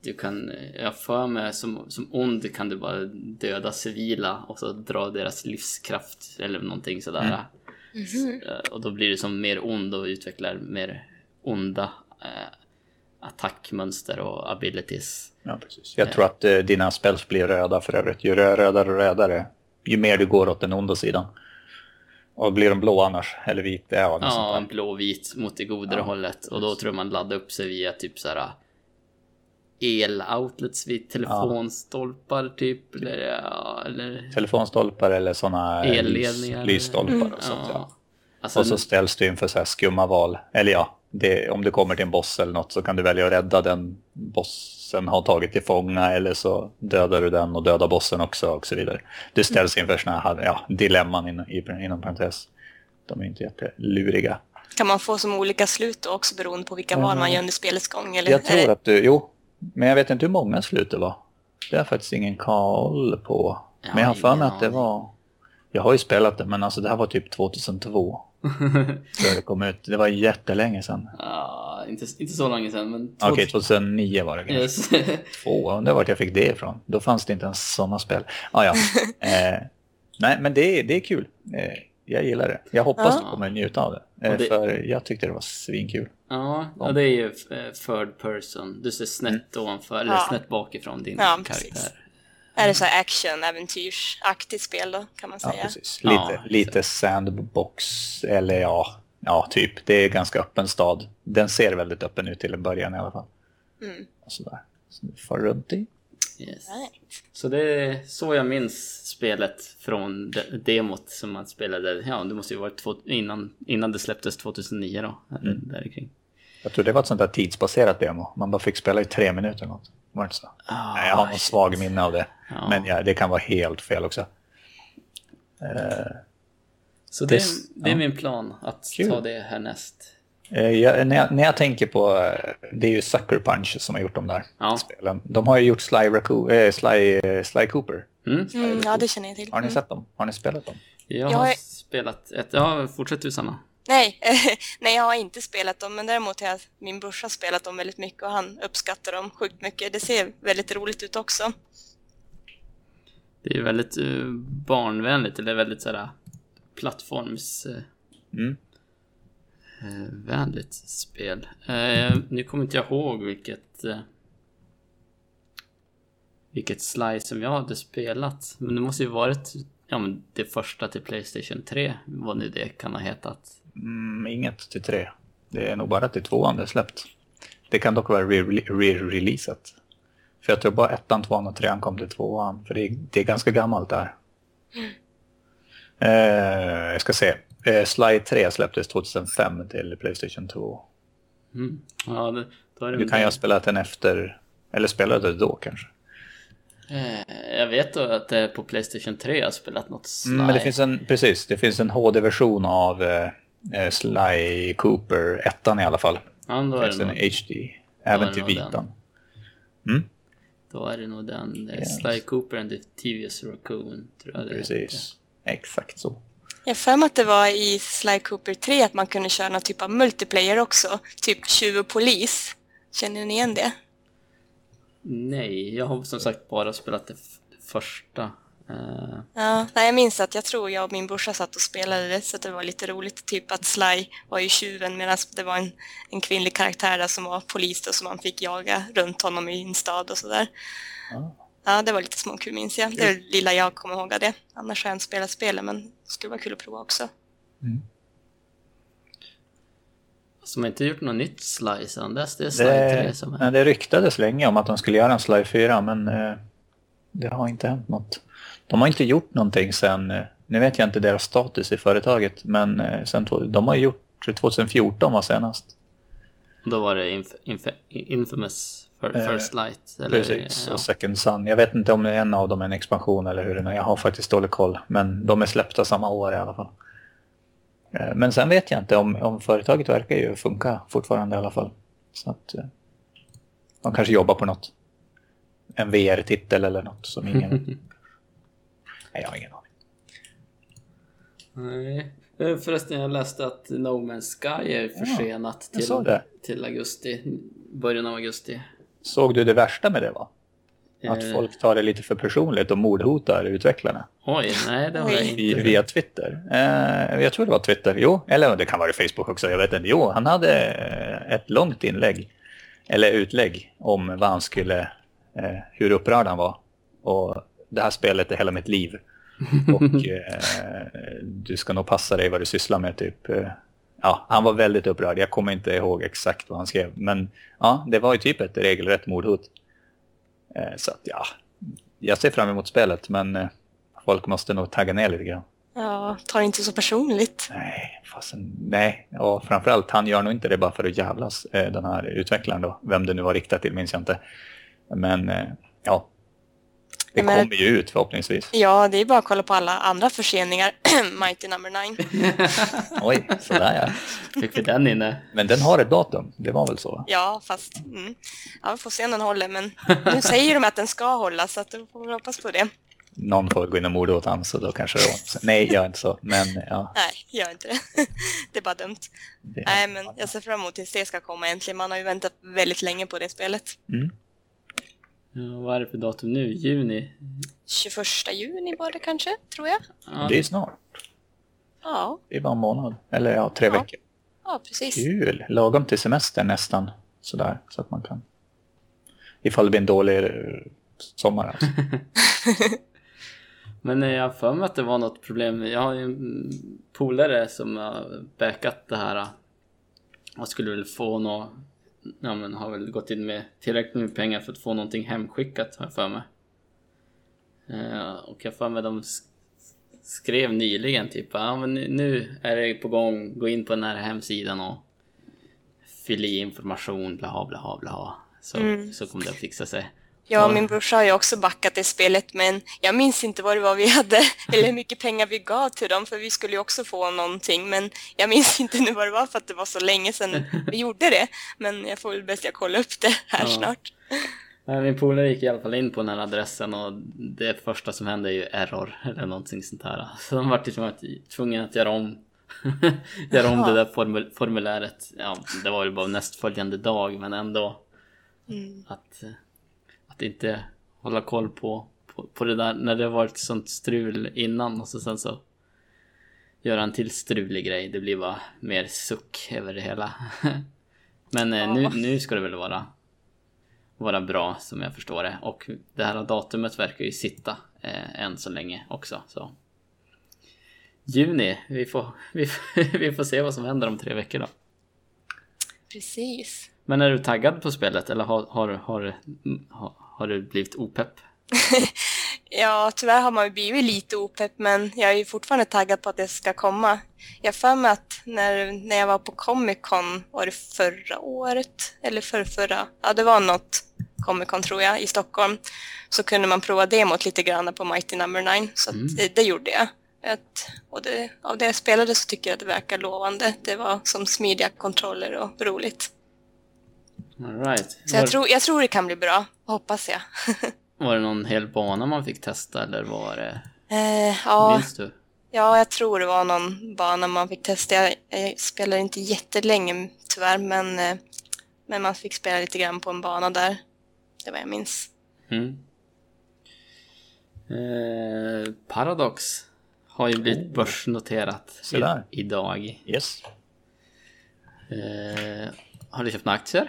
du kan, eh, jag för mig som, som ond kan du bara döda civila och så dra deras livskraft eller någonting sådär. Eh, Och då blir du som mer ond och utvecklar mer onda eh, attackmönster och abilities. Ja, precis. Jag tror att eh, dina spells blir röda för övrigt. Ju rö- rödare och rödare, ju mer du går åt den onda sidan. Och blir de blå annars, eller vit, ja, Ja, sånt blå-vit mot det godare hållet. Och då tror jag man laddar upp sig via typ så här el-outlets vid telefonstolpar typ. Eller, ja, eller Telefonstolpar eller sådana lys, lysstolpar och sånt. Ja. Ja. Alltså, Och så ställs du inför så här skumma val. Eller ja, det, om du kommer till en boss eller något så kan du välja att rädda den bossen har tagit till fånga eller så dödar du den och dödar bossen också och så vidare. Du ställs inför sådana här ja, dilemman inom, inom parentes. De är inte jätteluriga. Kan man få som olika slut också beroende på vilka val man gör under spelets gång? Eller Jag tror att du, jo, men jag vet inte hur många slut det var. Det har jag faktiskt ingen koll på. Ja, Men jag har för mig att det var... Jag har ju spelat det, men alltså det här var typ 2002. Det kom ut. Det var jättelänge sedan. ja, inte, inte så länge sedan men... Okej, 2009 var det kanske. Yes. Två, undrar vart jag fick det ifrån. Då fanns det inte ens sådana spel. Ah, ja. eh, nej, men det, är- det är kul. Eh, jag gillar det. Jag hoppas Ja. du kommer njuta av det. Eh, det- För jag tyckte det var svinkul. ja, ja, det är ju eh, third person. Du ser snett ovanför, eller Ja. snett bakifrån din Ja, precis. Är det så här action-äventyrsaktigt spel då, kan man Ja, säga? precis. Ja, Lite, exakt. lite sandbox, eller ja, ja, typ. Det är ganska öppen stad. Den ser väldigt öppen ut till en början i alla fall. Mm. Och sådär. Så du får runt i. Yes. Right. Så det är så jag minns spelet från de- demot som man spelade. Ja, det måste ju varit två, innan, innan det släpptes 2009 då. Eller Mm. där kring. Jag tror det var ett sånt där tidsbaserat demo. Man bara fick spela i tre minuter något. Var det så? Nej, jag har någon svag minne av det. Ja. Men ja, det kan vara helt fel också. Så det, är- Det- är ja. min plan att Kul. ta det härnäst. Eh, jag, när, jag, när jag tänker på, eh, det är ju Sucker Punch som har gjort de där Ja. spelen. De har ju gjort Sly, Raccoon, eh, Sly, eh, Sly Cooper. Mm. Mm, ja, det känner jag till. Har ni Mm. sett dem? Har ni spelat dem? Jag Jag har är- spelat ett... Ja, fortsätt du Sanna. Nej, nej, jag har inte spelat dem, men däremot har jag, min brorsa spelat dem väldigt mycket och han uppskattar dem sjukt mycket. Det ser väldigt roligt ut också. Det är ju väldigt uh, barnvänligt, eller väldigt sådär plattforms... eh, Mm. eh, spel. Eh, nu kommer inte jag ihåg vilket... eh, vilket Sly som jag hade spelat. Men det måste ju varit ja, men det första till Playstation 3. Vad nu det kan ha hetat. Mm, inget till tre. Det är nog bara till tvåan det är släppt. Det kan dock vara re- re-releasat. För jag tror bara ettan, tvåan och trean kom till tvåan. För det är, det är ganska gammalt där. Eh, jag ska se. Eh, Sly 3 släpptes 2005 till Playstation 2. Mm. Ja, det, då är det Du kan ju ha spelat den efter, eller spelade du då kanske? Eh, jag vet då att det är på Playstation 3 jag har spelat något Sly. Mm, men det finns en, precis, det finns en HD-version av eh, eh, Sly Cooper, ettan i alla fall. ja, då, är det nog, HD, även till vitan. Mm, då är det nog den. eh, Yes. Sly Cooper and the Devious Raccoon. Tror jag det heter. precis. Exakt så. Jag för mig att det var i Sly Cooper 3 att man kunde köra någon typ av multiplayer också. Typ tjuv och polis. Känner ni igen det? Nej, jag har som sagt bara spelat det första. Eh, Ja, nej, jag minns att jag tror jag och min brorsa satt och spelade det så det var lite roligt. Typ att Sly var ju tjuven medan det var en, en kvinnlig karaktär där som var polis då, som man fick jaga runt honom i en stad och sådär. Ja. Ja, det var lite småkul minns jag. Det är det lilla jag kommer ihåg av det. Annars har jag inte spelat spelet men det skulle vara kul att prova också. Som har inte gjort något nytt Sly sedan dess. Det är Sly 3 Det, som är... men det ryktades länge om att de skulle göra en Sly 4 men eh, det har inte hänt något. De har inte gjort någonting sen, eh, nu vet jag inte deras status i företaget, men eh, sen, de har gjort 2014 var senast. Då var det inf inf Infamous Eh, First Light. Eller, Precis, ja. och Second Sun. Jag vet inte om en av dem är en expansion eller hur det är. Jag har faktiskt dålig koll, men de är släppta samma år i alla fall. Men sen vet jag inte om, om företaget verkar ju funka fortfarande i alla fall. Så att de kanske jobbar på något. En VR-titel eller något som ingen... Nej, jag har ingen aning. Nej. Eh, Förresten, jag läste att No Man's Sky är försenat såg till, till augusti. Början av augusti. Såg du det värsta med det va? Att Eh, folk tar det lite för personligt och mordhotar utvecklarna. Oj, nej det har jag inte. Via Twitter. Eh, jag tror det var Twitter. Jo, eller det kan vara Facebook också. Jag vet inte. Jo, han hade eh, ett långt inlägg. Eller utlägg om vad han skulle... Eh, hur upprörd han var. Och det här spelet är hela mitt liv. Och eh, du ska nog passa dig vad du sysslar med typ. Eh, ja, han var väldigt upprörd. Jag kommer inte ihåg exakt vad han skrev. Men ja, det var ju typ ett regelrätt mordhot. Eh, så att ja, jag ser fram emot spelet men eh, folk måste nog tagga ner lite grann. Ja, ta det inte så personligt. Nej, fasen, nej. Och framförallt, han gör nog inte det bara för att jävlas, eh, den här utvecklaren då. Vem det nu var riktat till minns jag inte. Men eh, ja, det menar- kommer ju ut förhoppningsvis. Ja, det är bara att kolla på alla andra förseningar. Mighty number nine. Oj, sådär ja. Fick vi den inne? Men den har ett datum, det var väl så? Ja, fast mm. ja, vi får se om den håller. Men nu säger de att den ska hålla så att då får vi hoppas på det. Någon får gå in och morda åt han så då kanske det var. Nej, gör inte så. Men ja, Nej, gör inte det. Det är bara dumt. det, Nej, men jag ser fram emot tills det ska komma äntligen. Man har ju väntat väldigt länge på det spelet. mm. Ja, vad är det för datum nu? Juni? 21 juni var det kanske, tror jag. Ja, det är snart. Ja, Det är bara en månad. Eller ja, tre Ja. veckor. ja precis. Kul! Lagom till semestern nästan. Sådär, så att man kan... Ifall det blir en dålig eh, sommar alltså. Men eh, jag har för mig att det var något problem. Jag har ju en polare som har backat det här. Och skulle väl få något... Ja men har väl gått in med tillräckligt med pengar för att få någonting hemskickat har jag för mig. Eh, och jag för mig de sk- skrev nyligen typ ja men nu- är det på gång, gå in på den här hemsidan och fyll i information, bla bla bla. Så, så kommer det att fixa sig. Ja, min brorsa har ju också backat det spelet, men jag minns inte vad det var vi hade, eller hur mycket pengar vi gav till dem, för vi skulle ju också få någonting, men jag minns inte nu vad det var för att det var så länge sedan vi gjorde det. Men jag får väl bäst jag kolla upp det här Ja. snart. Min polare gick i alla fall in på den här adressen och det första som hände är ju error eller någonting sånt här. Så de vart liksom tvungna att göra om, göra om det där formul formuläret. Ja, det var ju bara nästföljande dag men ändå. Att, eh, att inte hålla koll på, på, på det där när det har varit sånt strul innan och så sen så göra en till strulig grej. Det blir bara mer suck över det hela. Men eh, nu, nu ska det väl vara vara bra som jag förstår det. Och det här datumet verkar ju sitta eh, än så länge också. Så. Juni, vi får, vi, får- vi får se vad som händer om tre veckor då. Precis. Men är du taggad på spelet eller har, har, har, har, du blivit opepp? Ja, tyvärr har man ju blivit lite opepp, men jag är ju fortfarande taggad på att det ska komma. Jag för mig att när, när jag var på Comic Con, var det förra året? Eller förra, förra? Ja, det var något Comic Con tror jag, i Stockholm. Så kunde man prova demot lite grann på Mighty Number 9, så att det, det gjorde jag. Ett, och det, av det jag spelade så tycker jag att det verkar lovande. Det var som smidiga kontroller och roligt. All right. Så jag, var, tror, jag tror det kan bli bra, hoppas jag. var det någon hel bana man fick testa eller var det... Eh, ja, Minns du? Ja, jag tror det var någon bana man fick testa. Jag, jag spelade inte jättelänge tyvärr, men, eh, men man fick spela lite grann på en bana där. Det var jag minns. Mm. Eh, Paradox har ju blivit börsnoterat Se där. i, idag. Yes. Eh, har du köpt några aktier?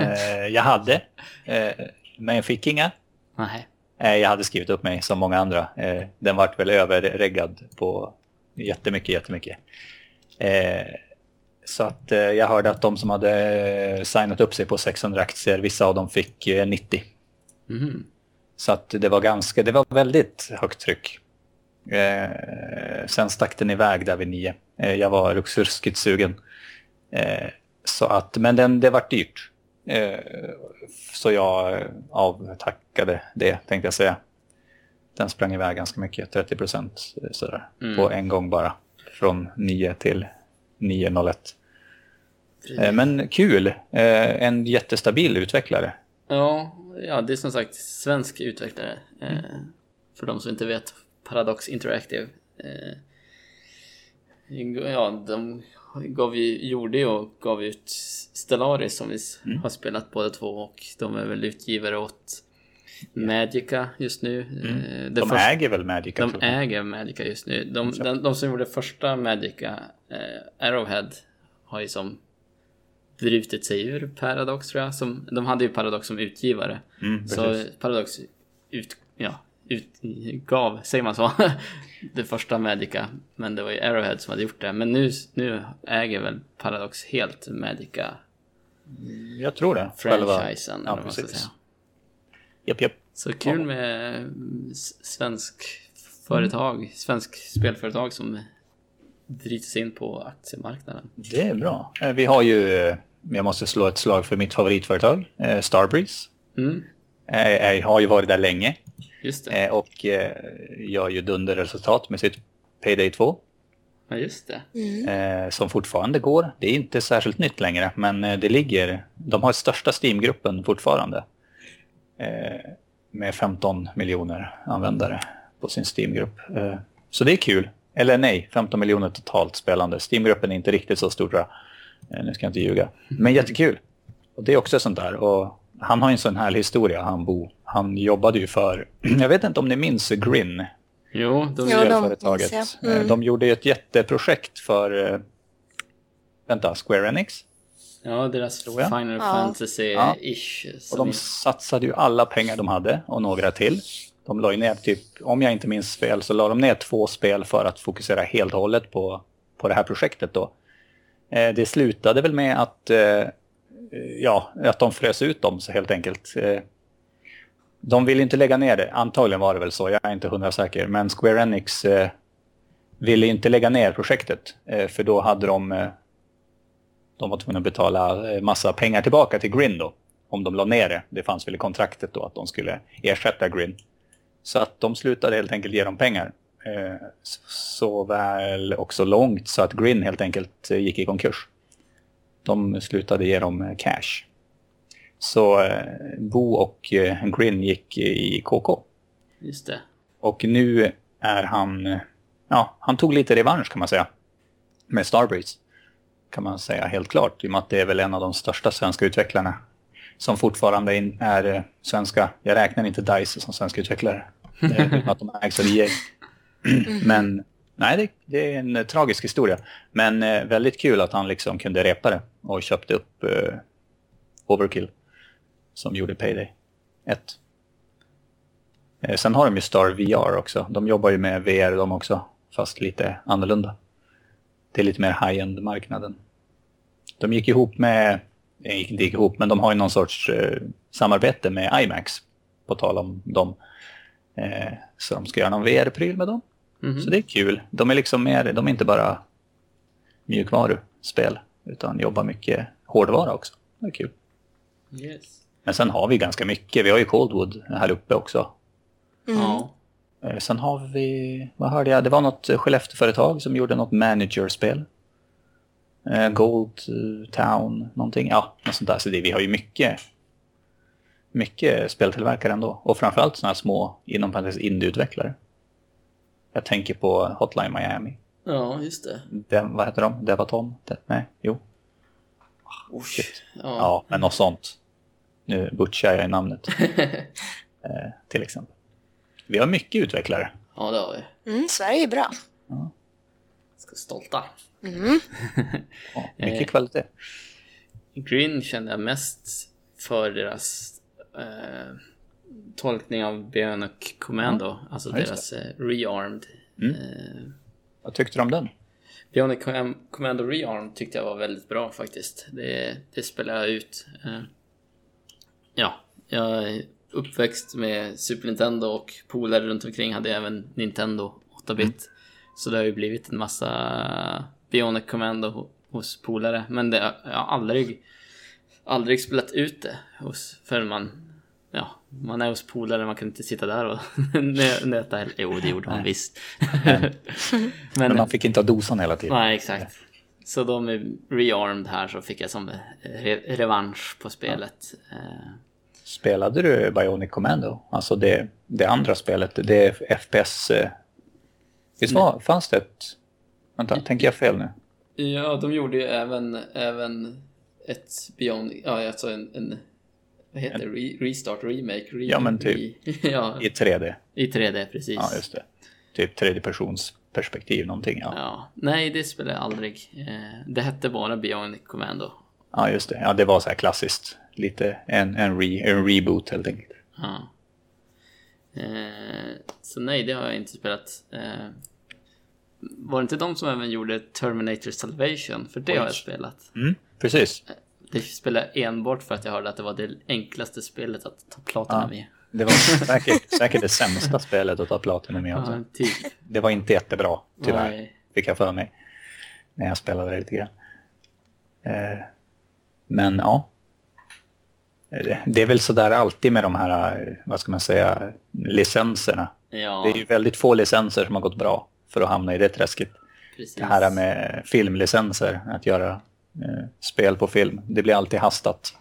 Eh, jag hade, eh, men jag fick inga. Nej. Eh, jag hade skrivit upp mig som många andra. Eh, den vart väl överreggad på jättemycket, jättemycket. Eh, så att eh, jag hörde att de som hade signat upp sig på 600 aktier, vissa av dem fick eh, 90. Mhm. Så att det var ganska, det var väldigt högt tryck. Sen stack den iväg där vid nio. Jag var ruskigt sugen. Så att, men den, det var dyrt. Eh, så jag avtackade det, tänkte jag säga. Den sprang iväg ganska mycket, 30 procent sådär. Mm. På en gång bara. Från 9 till 9.01. Eh, men kul. Eh, en jättestabil utvecklare. Ja, ja, det är som sagt svensk utvecklare. Eh, för de som inte vet, Paradox Interactive. Ja, de gav ju, gjorde ju och gav ut Stellaris som vi s- har spelat båda två och de är väl utgivare åt Magica just nu. Eh, det De första- äger väl Magic? de äger Magica just nu. De, de, de som gjorde första Magica, eh, Arrowhead, har ju som brutit sig ur Paradox tror jag. Som, de hade ju Paradox som utgivare. Mm, så. Paradox ut, ja, utgav, säger man så, det första Magica. Men det var ju Arrowhead som hade gjort det. Men nu, nu äger väl Paradox helt Magica Jag tror det. Franchisen. Ja, precis. Japp, japp. Så kul med mm, svensk företag, svensk spelföretag som sig in på aktiemarknaden. Det är bra. Eh, Vi har ju, eh, jag måste slå ett slag för mitt favoritföretag, eh, Starbreeze. Mm, Jag har ju varit där länge. Eh, och eh, gör ju dunderresultat med sitt Payday 2. Ja, just det. eh, som fortfarande går. Det är inte särskilt nytt längre, men eh, det ligger... De har största Steam-gruppen fortfarande. Eh, med 15 miljoner användare på sin Steam-grupp. Eh, så det är kul. Eller nej, 15 miljoner totalt spelande. Steam-gruppen är inte riktigt så stor tror jag. Nu ska jag inte ljuga. Men jättekul. Och det är också sånt där. Och han har ju en sån här historia, han Bo. Han jobbade ju för... Jag vet inte om ni minns Grin? Jo, de, Ja, de- spelföretaget. minns jag. Mm. Eh, De gjorde ju ett jätteprojekt för, eh, vänta, Square Enix. ja deras. Final Ja. Fantasy-ish. Och som de satsade ju alla pengar de hade och några till. De la ju ner typ, om jag inte minns fel, så la de ner två spel för att fokusera helt och hållet på, på det här projektet då. Eh, Det slutade väl med att, eh, ja, att de frös ut dem så helt enkelt. Eh, de ville inte lägga ner det, antagligen var det väl så, jag är inte hundra säker. Men Square Enix eh, ville inte lägga ner projektet, eh, för då hade de eh, de var tvungna att betala eh, massa pengar tillbaka till Grin då. Om de la ner det. Det fanns väl i kontraktet då att de skulle ersätta Grin. Så att de slutade helt enkelt ge dem pengar. Eh, Så väl också långt så att Grin helt enkelt eh, gick i konkurs. De slutade ge dem eh, cash. Så eh, Bo och eh, Grin gick i KK. Just det. Och nu är han, eh, ja, han tog lite revansch kan man säga. Med Starbreeze. Kan man säga helt klart. I och med att det är väl en av de största svenska utvecklarna. Som fortfarande är svenska. Jag räknar inte DICE som svenska utvecklare. Utan att de ägs av EA. Men nej, det, det är en tragisk historia. Men eh, väldigt kul att han liksom kunde repa det. Och köpte upp eh, Overkill. Som gjorde Payday 1. Eh, Sen har de ju Star VR också. De jobbar ju med VR de också, fast lite annorlunda. Det är lite mer high-end-marknaden. De gick ihop med, eh, gick inte ihop, men de har ju någon sorts eh, samarbete med IMAX, på tal om dem. Eh, så de ska göra någon VR-pryl med dem. Mhm. Så det är kul. De är liksom mer, de är inte bara mjukvaruspel, utan jobbar mycket hårdvara också. Det är kul. Yes. Men sen har vi ganska mycket. Vi har ju Coldwood här uppe också. Ja. Eh, Sen har vi, vad hörde jag, det var något eh, Skellefteå-företag som gjorde något managerspel. Eh, Gold Town, någonting, ja, något sånt där. Så det, vi har ju mycket, mycket speltillverkare ändå. Och framförallt sådana här små, inom parentes, indieutvecklare. Jag tänker på Hotline Miami. ja, just det. Den, vad heter de? Devaton? De, nej, jo. Oh, shit. Ja. Ja, men något sånt. Nu butchar jag i namnet. eh, till exempel. Vi har mycket utvecklare. Ja, det har vi. Mm, Sverige är bra. Ska vara stolta. Ja, mycket Eh. kvalitet. Green kände jag mest för deras eh, tolkning av Bionic Commando, alltså Ja, deras eh, rearmed. Mm. Eh, Vad tyckte du om den? Bionic Com- Commando Rearmed tyckte jag var väldigt bra faktiskt. Det, det spelar jag ut. Ja, jag är uppväxt med Super Nintendo och polare runt omkring hade även Nintendo 8-bit. Så det har ju blivit en massa Bionic Commando ho- hos polare. Men det, jag har aldrig, aldrig spelat ut det hos, förrän man, ja, man är hos polare, man kan inte sitta där och nö- nöta heller. Jo, det gjorde man visst. Men man fick inte ha dosan hela tiden. Nej, exakt. Så de är rearmed här så fick jag som re- revansch på spelet. Eh, Spelade du Bionic Commando? Alltså det, det andra spelet, det är FPS... eh, Visst var, fanns det ett... Vänta, tänker jag fel nu? Ja, de gjorde ju även, även ett Beyond, ja alltså en, en vad heter det, Re, Restart, Remake, re, Ja, men typ. Ja, I 3D? i 3D precis. Ja, just det. Typ tredjepersons perspektiv någonting, ja. Ja, nej det spelade jag aldrig. Eh, det hette bara Bionic Commando. Ja, just det. Ja, det var så här klassiskt. Lite en, en, re, en reboot helt enkelt. Ja. Eh, så nej, det har jag inte spelat. Eh, var det inte de som även gjorde Terminator Salvation? För det har jag spelat. Mm, precis. Det spelade jag enbart för att jag hörde att det var det enklaste spelet att ta platina med. Det var säkert, säkert det sämsta spelet att ta platina med. Ja, Alltså. typ. Det var inte jättebra, tyvärr. Nej. Fick jag för mig. När jag spelade det lite grann. Eh, men ja. Det är väl sådär alltid med de här, vad ska man säga, licenserna. Ja, Det är ju väldigt få licenser som har gått bra för att hamna i det träsket. precis. Det här med filmlicenser, att göra eh, spel på film, det blir alltid hastat.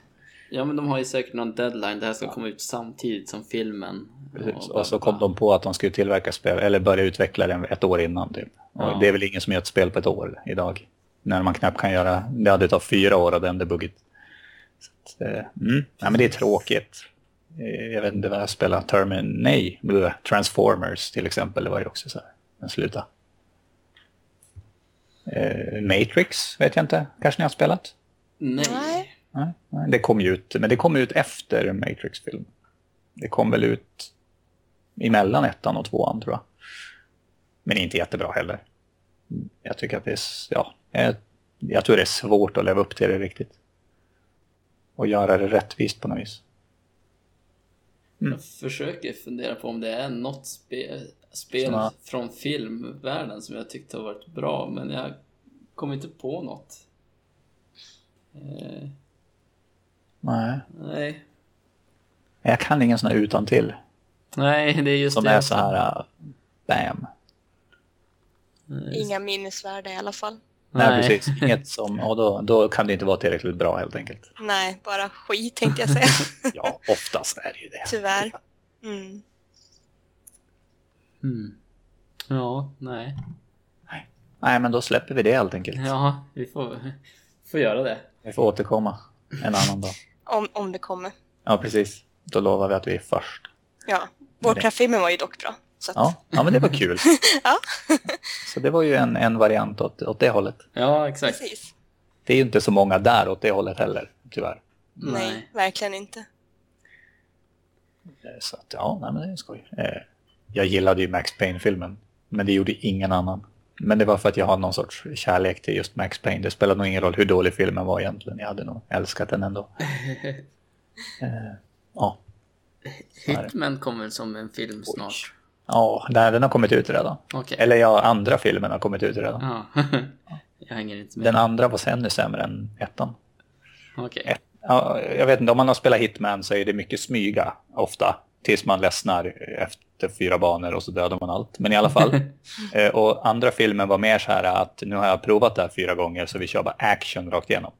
Ja, men de har ju säkert någon deadline. Det här ska komma ut samtidigt som filmen. Precis. bla, Och så kom de på att de skulle tillverka spel, eller börja utveckla det ett år innan. Typ. Och Ja. Det är väl ingen som gör ett spel på ett år idag. När man knappt kan göra, det hade tagit fyra år det enda buggigt. Så att, eh, mm. Nej, men det är tråkigt. Eh, Jag vet inte vad jag spelar, Termin, nej, Transformers till exempel, det var ju också så här. Men sluta. Eh, Matrix vet jag inte, kanske ni har spelat? Nej. Nej. Det kom ju ut, men det kom ut efter Matrix-film. Det kom väl ut emellan ettan och tvåan tror jag. Men inte jättebra heller. Jag tycker att det är, ja, jag, jag tror det är svårt att leva upp till det riktigt. Och göra det rättvist på något vis. Jag försöker fundera på om det är något spe, spel Såna- från filmvärlden som jag tyckte har varit bra, men jag kommer inte på något. Eh, Nej. nej. Jag kan ingen sån här utan till Nej, det är just som det. är så här, uh, bam. Inga minnesvärda i alla fall. Nej, precis. Inget som, och då, då kan det inte vara tillräckligt bra helt enkelt. Nej, bara skit tänkte jag säga. Ja, oftast är det ju det. Tyvärr. Mm. Mm. Ja, nej. Nej, men då släpper vi det helt enkelt. Ja, vi får, får göra det. Vi får återkomma en annan dag. Om, om det kommer. Ja, precis. Då lovar vi att vi är först. Ja, Warcraft-filmen var ju dock bra. Så att, Ja, ja men det var kul. Ja. Så det var ju en, en variant åt, åt det hållet. Ja, exakt. precis. Det är ju inte så många där åt det hållet heller, tyvärr. Nej. Nej. verkligen inte. Eh, Så att, ja, nej, men det är skoj. Eh, Jag gillade ju Max Payne-filmen, men det gjorde ingen annan. Men det var för att jag har någon sorts kärlek till just Max Payne. Det spelade nog ingen roll hur dålig filmen var egentligen. Jag hade nog älskat den ändå. Eh, Ja, Hitman kommer som en film snart. Ja den, den har kommit ut redan. Okej. Eller ja, andra filmen har kommit ut redan. Ja. jag hänger inte med. Den andra var ännu sämre än ettan. Okej. Ett, ja, jag vet inte, om man har spelat Hitman så är det mycket smyga ofta. Tills man ledsnar efter fyra banor och så dödar man allt. Men i alla fall. eh, och andra filmen var mer så här att nu har jag provat det här fyra gånger så vi kör bara action rakt igenom.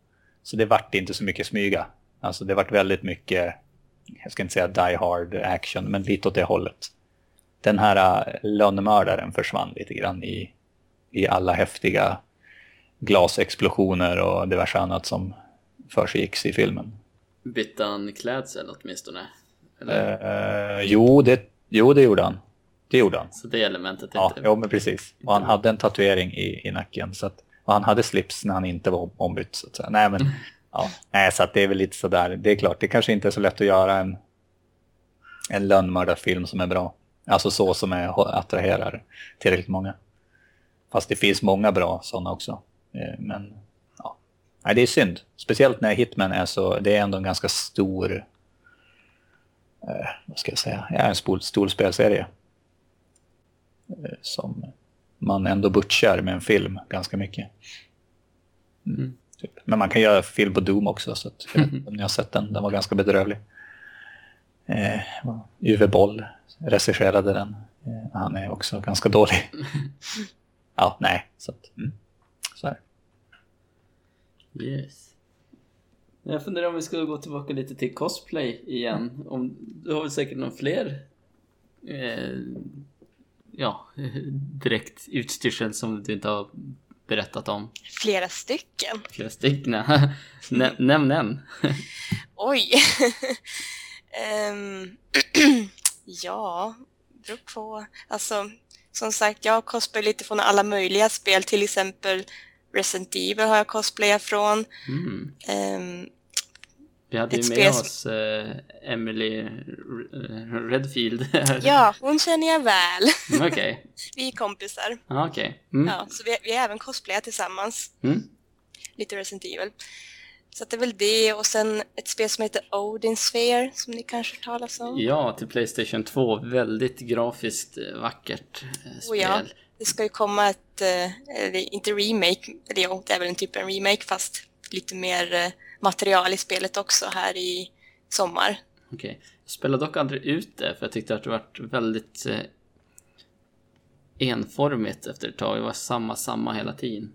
Så det vart inte så mycket smyga. Alltså det vart väldigt mycket, jag ska inte säga die hard action, men lite åt det hållet. Den här uh, lönnmördaren försvann lite grann i, i alla häftiga glasexplosioner och diverse annat som försiggicks i filmen. Bytte han klädsel åtminstone? Eller? Eh, jo, det, jo, det gjorde han. det gjorde han. Så det elementet Ja, inte... jo, men precis. Och han hade en tatuering i, i nacken. Så att, och han hade slips när han inte var ombytt. Så att säga. Nej, men ja, nej, så att det är väl lite sådär. Det är klart, det kanske inte är så lätt att göra en, en lönnmördarfilm som är bra. Alltså så som är, attraherar tillräckligt många. Fast det finns många bra sådana också. Eh, Men ja, nej, det är synd. Speciellt när Hitman är så, det är ändå en ganska stor, eh, vad ska jag säga, ja, en stor, stor spelserie. Eh, Som man ändå butchar med en film ganska mycket. Mm. Typ. Men man kan göra film på Doom också, så att, inte om ni har sett den, den var ganska bedrövlig. Eh, Uwe Boll regisserade den. Eh, han är också ganska dålig. ja, nej, så att, mm. så här. Yes. Jag funderar om vi skulle gå tillbaka lite till cosplay igen. Om, du har väl säkert någon fler eh, ja, direkt utstyrsel som du inte har berättat om? Flera stycken. Flera stycken? Nä, nämn en. Oj. Ehm, ja, beror på. Alltså, som sagt, jag cosplayar lite från alla möjliga spel. Till exempel Resident Evil har jag cosplayat från. Mm. Ehm, Vi hade ju med som- oss eh, Emily Redfield. ja, hon känner jag väl. Okej. Vi är kompisar. Ja, okej. Mm. Ja, så vi, vi har även cosplayat tillsammans. Mm. Lite Resident Evil. Så det är väl det och sen ett spel som heter Odin Sphere som ni kanske talas om. Ja, till Playstation 2. Väldigt grafiskt eh, vackert eh, spel. Och ja, det ska ju komma ett, eh, eller inte remake, eller jo, det är väl en typ en remake fast lite mer material i spelet också här i sommar. Okej. Jag spelade dock aldrig ut det för jag tyckte att det var väldigt enformigt efter ett tag. Det var samma, samma hela tiden.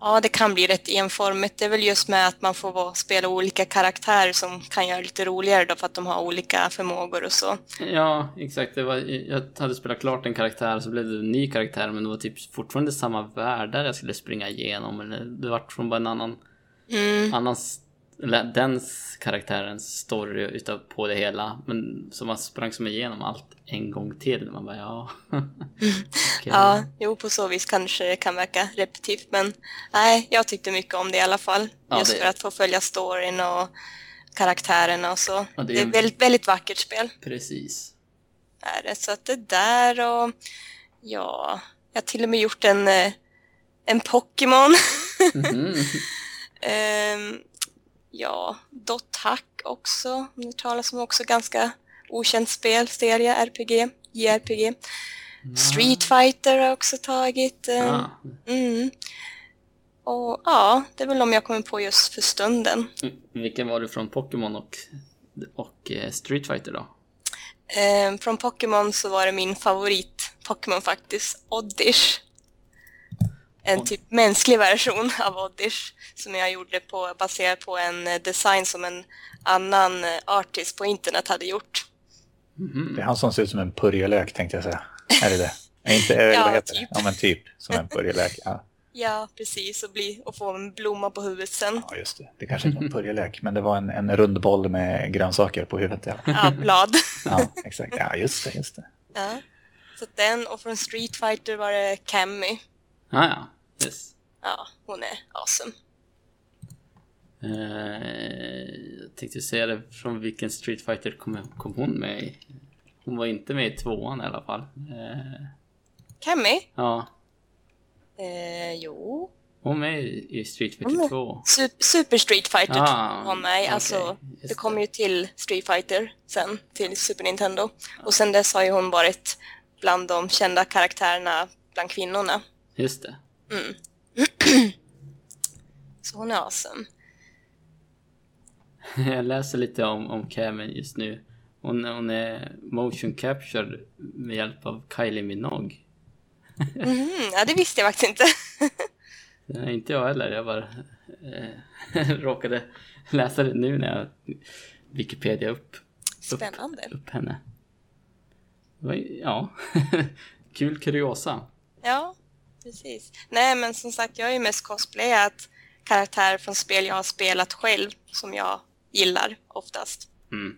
Ja, det kan bli rätt enformigt. Det är väl just med att man får spela olika karaktärer som kan göra det lite roligare då för att de har olika förmågor och så. ja, exakt. Det var, jag hade spelat klart en karaktär så blev det en ny karaktär men det var typ fortfarande samma världar jag skulle springa igenom. Eller det var från bara en annan, Mm. annan s- eller dens karaktärens story utav på det hela. Men så man sprang som igenom allt en gång till. Man bara ja. Okej. Ja, jo på så vis kanske det kan verka repetitivt men nej, jag tyckte mycket om det i alla fall. Ja, just det- för att få följa storyn och karaktärerna och så. Ja, det det, är- är ett väldigt, väldigt vackert spel. Precis. Är det. Så att det där och ja, jag har till och med gjort en, eh, en Pokémon. Ehm, ja, Dot Hack också, om det talas om också ganska okänt spel, serie, RPG, JRPG. Street Fighter har jag också tagit. ehm, Ah. Mm. Och ja, det är väl de jag kommer på just för stunden. Vilken var du från Pokémon och, och eh, Street Fighter då? Ehm, från Pokémon så var det min favorit Pokémon faktiskt, Oddish. En typ mänsklig version av Oddish som jag gjorde på, baserat på en eh, design som en annan eh, artist på internet hade gjort. Det är han som ser ut som en purjolök tänkte jag säga. Är det det? Nej, Inte, eller Ja, vad heter typ. det? Ja, men typ som en purjolök. Ja. Ja, precis, och, bli, och få en blomma på huvudet sen. ja, just det. Det kanske inte var en purjolök, men det var en, en rund boll med grönsaker på huvudet. Ja, Ja, blad. ja exakt. Ja, just det. Just det. Ja. Så den, och från Street Fighter var det Cammy. Ah, ja, yes. Ja, hon är awesome. Eh, jag tänkte säga det, från vilken Street Fighter kom, kom hon med i? Hon var inte med i tvåan i alla fall. Eh, Cammy? ja, Eh, jo. hon med i Street Fighter är- 2. Su- Super Street Fighter Ah, var med. okej, Alltså, det kom ju till Street Fighter sen, till Super Nintendo. Och sen dess har ju hon varit bland de kända karaktärerna bland kvinnorna. Just det. Så hon är awesome. Jag läser lite om, om Cameron just nu. Hon, hon är motion captured med hjälp av Kylie Minogue. Mhm, ja, det visste jag faktiskt inte. Nej, inte jag heller. Jag bara eh, råkade läsa det nu när jag Wikipedia upp, Spännande. upp henne. Var, ju- ja, kul kuriosa. Ja, precis. Nej, men som sagt, jag har ju mest cosplayat karaktärer från spel jag har spelat själv, som jag gillar oftast. Mm.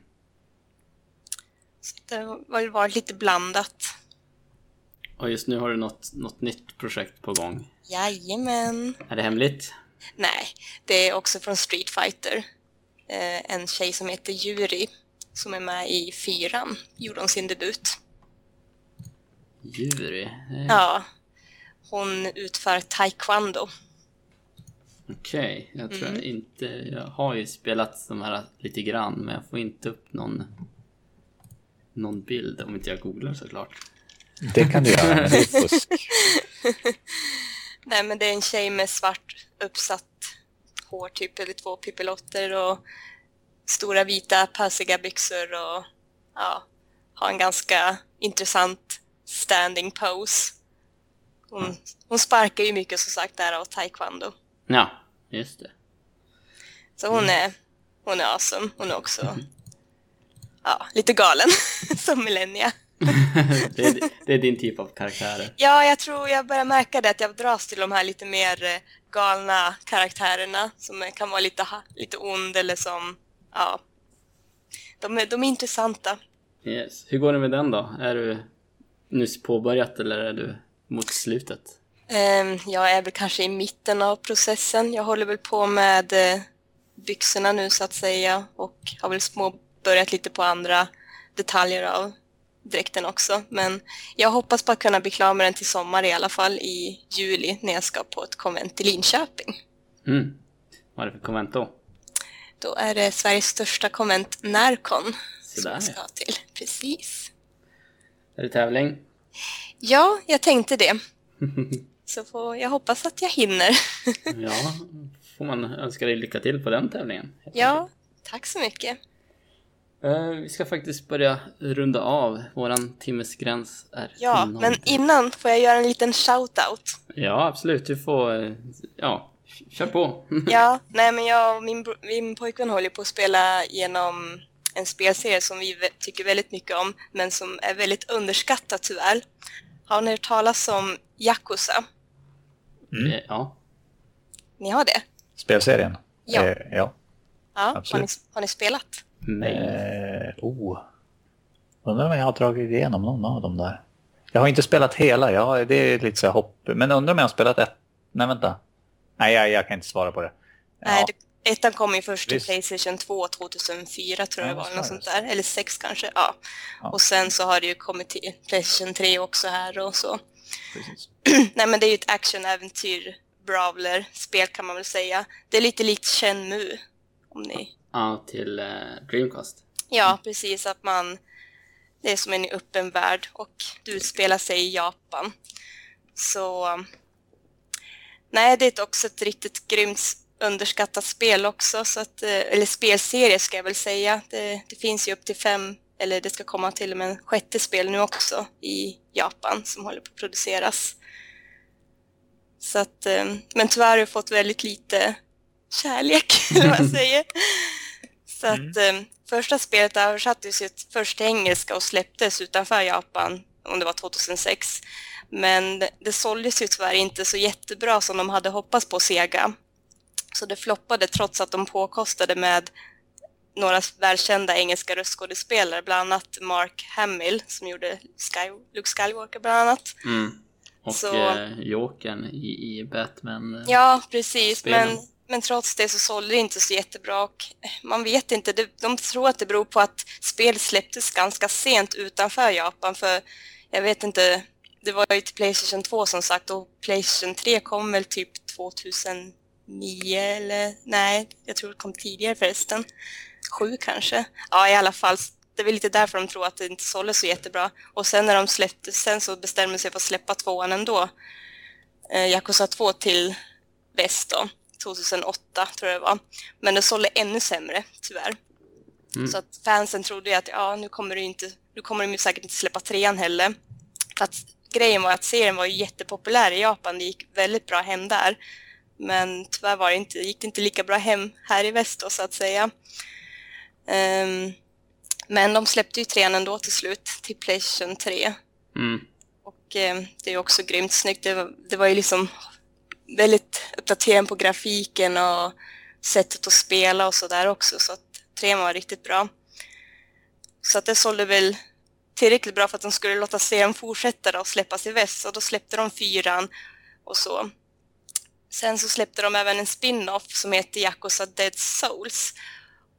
Så det har ju varit lite blandat. Och just nu har du något, något nytt projekt på gång. Jajamän. Är det hemligt? Nej, det är också från Street Fighter. Eh, en tjej som heter Yuri som är med i fyran. Gjorde hon sin debut. Jury? Eh, Ja. Hon utför taekwondo. Okej, jag tror Mm. jag inte... Jag har ju spelat de här lite grann, men jag får inte upp någon... Någon bild, om inte jag googlar såklart. Det kan du göra, det är fusk. Nej, men det är en tjej med svart uppsatt hår, typ, eller två pippelotter och stora vita passiga byxor och ja, har en ganska intressant standing pose. Hon, hon sparkar ju mycket som sagt där av taekwondo. Ja, just det. Så hon är, hon är awesome. Hon är också ja, lite galen som Millennia. det, är, det är din typ av karaktärer. Ja, jag tror jag börjar märka det att jag dras till de här lite mer eh, galna karaktärerna som kan vara lite, lite ond eller som, ja, de är, de är intressanta. Yes. Hur går det med den då? Är du nyss påbörjat eller är du mot slutet? Ehm, Jag är väl kanske i mitten av processen. Jag håller väl på med eh, byxorna nu så att säga och har väl små börjat lite på andra detaljer av dräkten också. Men jag hoppas på att kunna bli klar med den till sommar i alla fall i juli när jag ska på ett konvent i Linköping. Mm. Vad är det för konvent då? Då är det Sveriges största konvent, Närcon, som jag ska till. Precis. Är det tävling? Ja, jag tänkte det. Så får, jag hoppas att jag hinner. Ja, får man önska dig lycka till på den tävlingen. ja, tack så mycket. Eh, vi ska faktiskt börja runda av. Våran timmesgräns är Ja, nådd. men innan får jag göra en liten shout-out. Ja, absolut. Du får... eh, Ja, kör på. Ja, nej men jag och min, min pojkvän håller på att spela genom en spelserie som vi tycker väldigt mycket om, men som är väldigt underskattad tyvärr. Har ni hört talas om Yakuza? Eh, Ja. Ni har det? Spelserien? Ja. Eh, ja. Ja, har ni, har ni spelat? Nej. Eh, oh. Undrar om jag har dragit igenom någon av dem där. Jag har inte spelat hela, har, det är lite så här hopp. Men undrar om jag har spelat ett... Nej, vänta. Nej, jag, jag kan inte svara på det. Nej, Ja, det, ettan kom ju först till Visst. Playstation 2 2004 tror jag Ja, det var, något det. sånt där. Eller 6 kanske, ja. Ja. Och sen så har det ju kommit till Playstation 3 också här och så. precis. Nej men det är ju ett actionäventyr, brawler, spel kan man väl säga. Det är lite likt Shenmue. Om ni... Ja, till eh, Dreamcast. Ja, precis att man... Det är som en öppen värld och du utspelar sig i Japan. Så... Nej, det är också ett riktigt grymt underskattat spel också, så att, eh, eller spelserie ska jag väl säga. Det, det finns ju upp till fem, eller det ska komma till och med en sjätte spel nu också i Japan som håller på att produceras. Så att, eh, men tyvärr har jag fått väldigt lite kärlek, eller vad jag säger. Så att eh, första spelet översattes ju först till engelska och släpptes utanför Japan, om det var 2006. Men det, det såldes ju tyvärr inte så jättebra som de hade hoppats på Sega. Så det floppade trots att de påkostade med några välkända engelska röstskådespelare, bland annat Mark Hamill som gjorde Sky, Luke Skywalker bland annat. Mm. Och Så- eh, Jokern i, i Batman. eh, Ja, precis. Spelen. Men, men trots det så sålde det inte så jättebra och eh, man vet inte. Det, de tror att det beror på att spelet släpptes ganska sent utanför Japan för jag vet inte, det var ju till Playstation 2 som sagt och Playstation 3 kom väl typ 2009 eller nej, jag tror det kom tidigare förresten. Sju kanske. Ja, i alla fall. Det är väl lite därför de tror att det inte sålde så jättebra. Och sen när de släppte, sen så bestämde de sig för att släppa tvåan ändå. Eh, Yakuza 2 till väst då, 2008 tror jag det var. Men det sålde ännu sämre, tyvärr. Mm. Så att fansen trodde ju att ja, nu kommer det inte, nu kommer de säkert inte släppa trean heller. För att grejen var att serien var ju jättepopulär i Japan, det gick väldigt bra hem där. Men tyvärr var det inte, gick det inte lika bra hem här i väst då, så att säga. Ehm, men de släppte ju trean ändå till slut till Playstation 3. Mm. Och eh, det är också grymt snyggt. Det var, det var ju liksom väldigt uppdatering på grafiken och sättet att spela och sådär också. Så att trean var riktigt bra. Så att det sålde väl tillräckligt bra för att de skulle låta serien fortsätta och släppas i väst. Och då släppte de fyran och så. Sen så släppte de även en spin-off som heter Yakuza Dead Souls.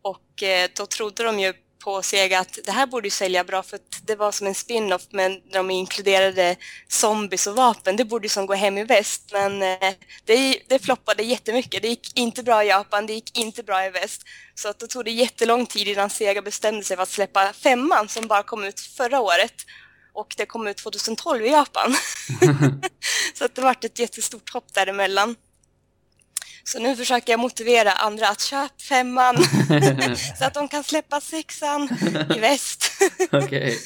Och eh, då trodde de ju på Sega att det här borde ju sälja bra för att det var som en spin-off men de inkluderade zombies och vapen. Det borde ju som gå hem i väst men eh, det, det floppade jättemycket. Det gick inte bra i Japan, det gick inte bra i väst. Så att då tog det jättelång tid innan Sega bestämde sig för att släppa femman som bara kom ut förra året. Och det kom ut 2012 i Japan. så att det vart ett jättestort hopp däremellan. Så nu försöker jag motivera andra att köpa femman så att de kan släppa sexan i väst. Okej.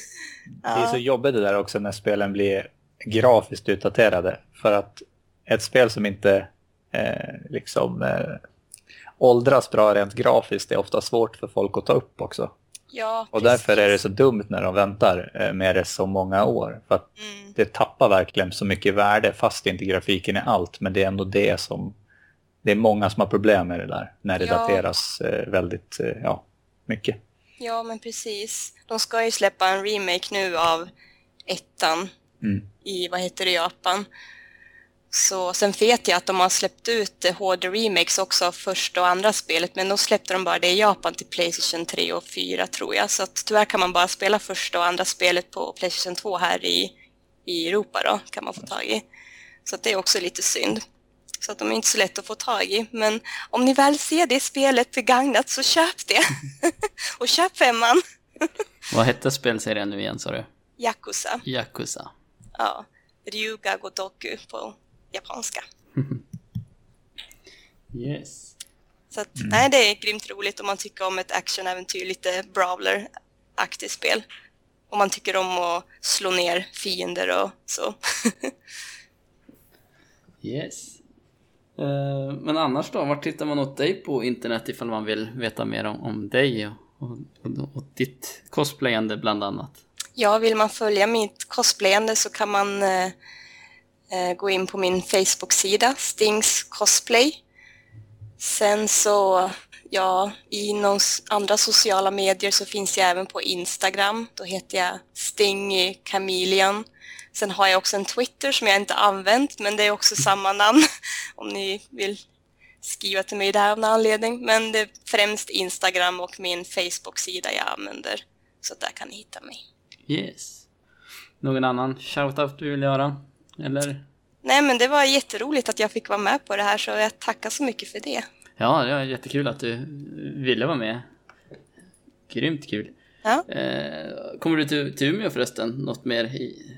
Det är så jobbigt det där också när spelen blir grafiskt utdaterade. För att ett spel som inte eh, liksom eh, åldras bra rent grafiskt är ofta svårt för folk att ta upp också. Ja, Och precis. därför är det så dumt när de väntar eh, med det så många år. För att Mm. det tappar verkligen så mycket värde fast inte grafiken är allt. Men det är ändå det som... Det är många som har problem med det där när det Ja. dateras eh, väldigt eh, ja, mycket. Ja, men precis. De ska ju släppa en remake nu av ettan Mm. i, vad heter det, Japan. Så sen vet jag att de har släppt ut HD remakes också av första och andra spelet, men då släppte de bara det i Japan till Playstation 3 och 4 tror jag. Så att tyvärr kan man bara spela första och andra spelet på Playstation 2 här i, i Europa då, kan man få tag i. Så att det är också lite synd. Så att de är inte så lätt att få tag i. Men om ni väl ser det spelet begagnat så köp det. och köp femman. Vad hette spelserien nu igen sa du? Yakuza. Yakuza. Ja. Ryuga Gotoku på japanska. Yes. Så att, nej, det är grymt roligt om man tycker om ett actionäventyr, lite brawler-aktigt spel. Om man tycker om att slå ner fiender och så. Yes. Eh, men annars då, vart tittar man åt dig på internet ifall man vill veta mer om, om dig och, och, och, och ditt cosplayande bland annat? Ja, vill man följa mitt cosplayande så kan man eh, Eh, gå in på min Facebook-sida, Stings Cosplay. Sen så, ja, i någon andra sociala medier så finns jag även på Instagram. Då heter jag Stingy Chameleon. Sen har jag också en Twitter som jag inte använt, men det är också samma namn om ni vill skriva till mig där av någon anledning. Men det är främst Instagram och min Facebook-sida jag använder. Så där kan ni hitta mig. Yes. Någon annan shoutout du vill göra? Eller? Nej, men det var jätteroligt att jag fick vara med på det här, så jag tackar så mycket för det. Ja, det var jättekul att du ville vara med. Grymt kul. Ja, Eh, kommer du till, till Umeå förresten? Något mer i,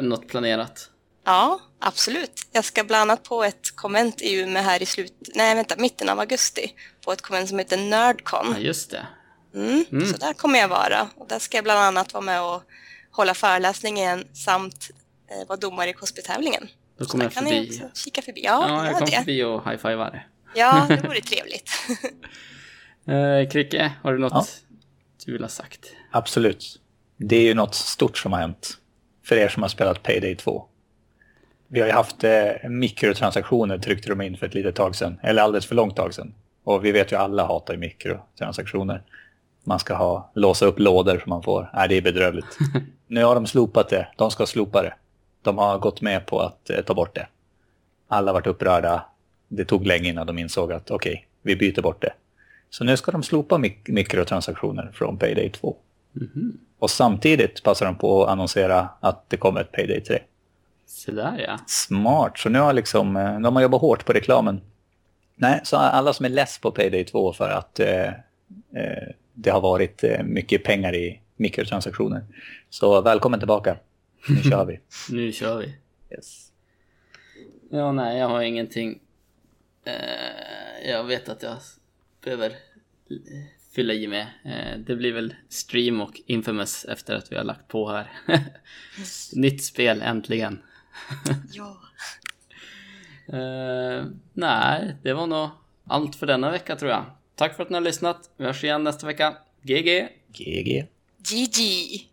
något planerat? ja absolut. Jag ska bland annat på ett konvent i Umeå här i slut... Nej, vänta, mitten av augusti. På ett konvent som heter Nerdcon. Ja, just det. Mm, Mm. Så där kommer jag vara. Och där ska jag bland annat vara med och hålla föreläsningen samt eh, vara domare i cosplay-tävlingen. Då Så kommer jag kan ni förbi. också kika förbi. Ja, Ja, jag kom det. förbi och high-fivar. Ja, det vore trevligt. Eh, Kricke, har du något Ja. du vill ha sagt? Absolut. Det är ju något stort som har hänt för er som har spelat Payday 2. Vi har ju haft eh, mikrotransaktioner tryckte de in för ett litet tag sedan, eller alldeles för långt tag sedan. Och vi vet ju alla hatar ju mikrotransaktioner. Man ska ha, låsa upp lådor som man får. Nej, det är bedrövligt. nu har de slopat det. De ska slopa det. De har gått med på att eh, ta bort det. Alla varit upprörda. Det tog länge innan de insåg att okej, vi byter bort det. Så nu ska de slopa mik- mikrotransaktioner från Payday 2. Och samtidigt passar de på att annonsera att det kommer ett Payday 3. Så där ja. Smart, så nu har liksom, eh, de har jobbat hårt på reklamen. Nej, så alla som är less på Payday 2 för att eh, eh, det har varit mycket pengar i mikrotransaktioner. Så välkommen tillbaka. Nu kör vi. Nu kör vi. Yes. Ja, nej, jag har ingenting. Eh, jag vet att jag behöver fylla i med. Eh, det blir väl stream och Infamous efter att vi har lagt på här. Nytt spel, äntligen. ja. Eh, nej, det var nog allt för denna vecka tror jag. Tack för att ni har lyssnat. Vi hörs igen nästa vecka. GG! GG. GG.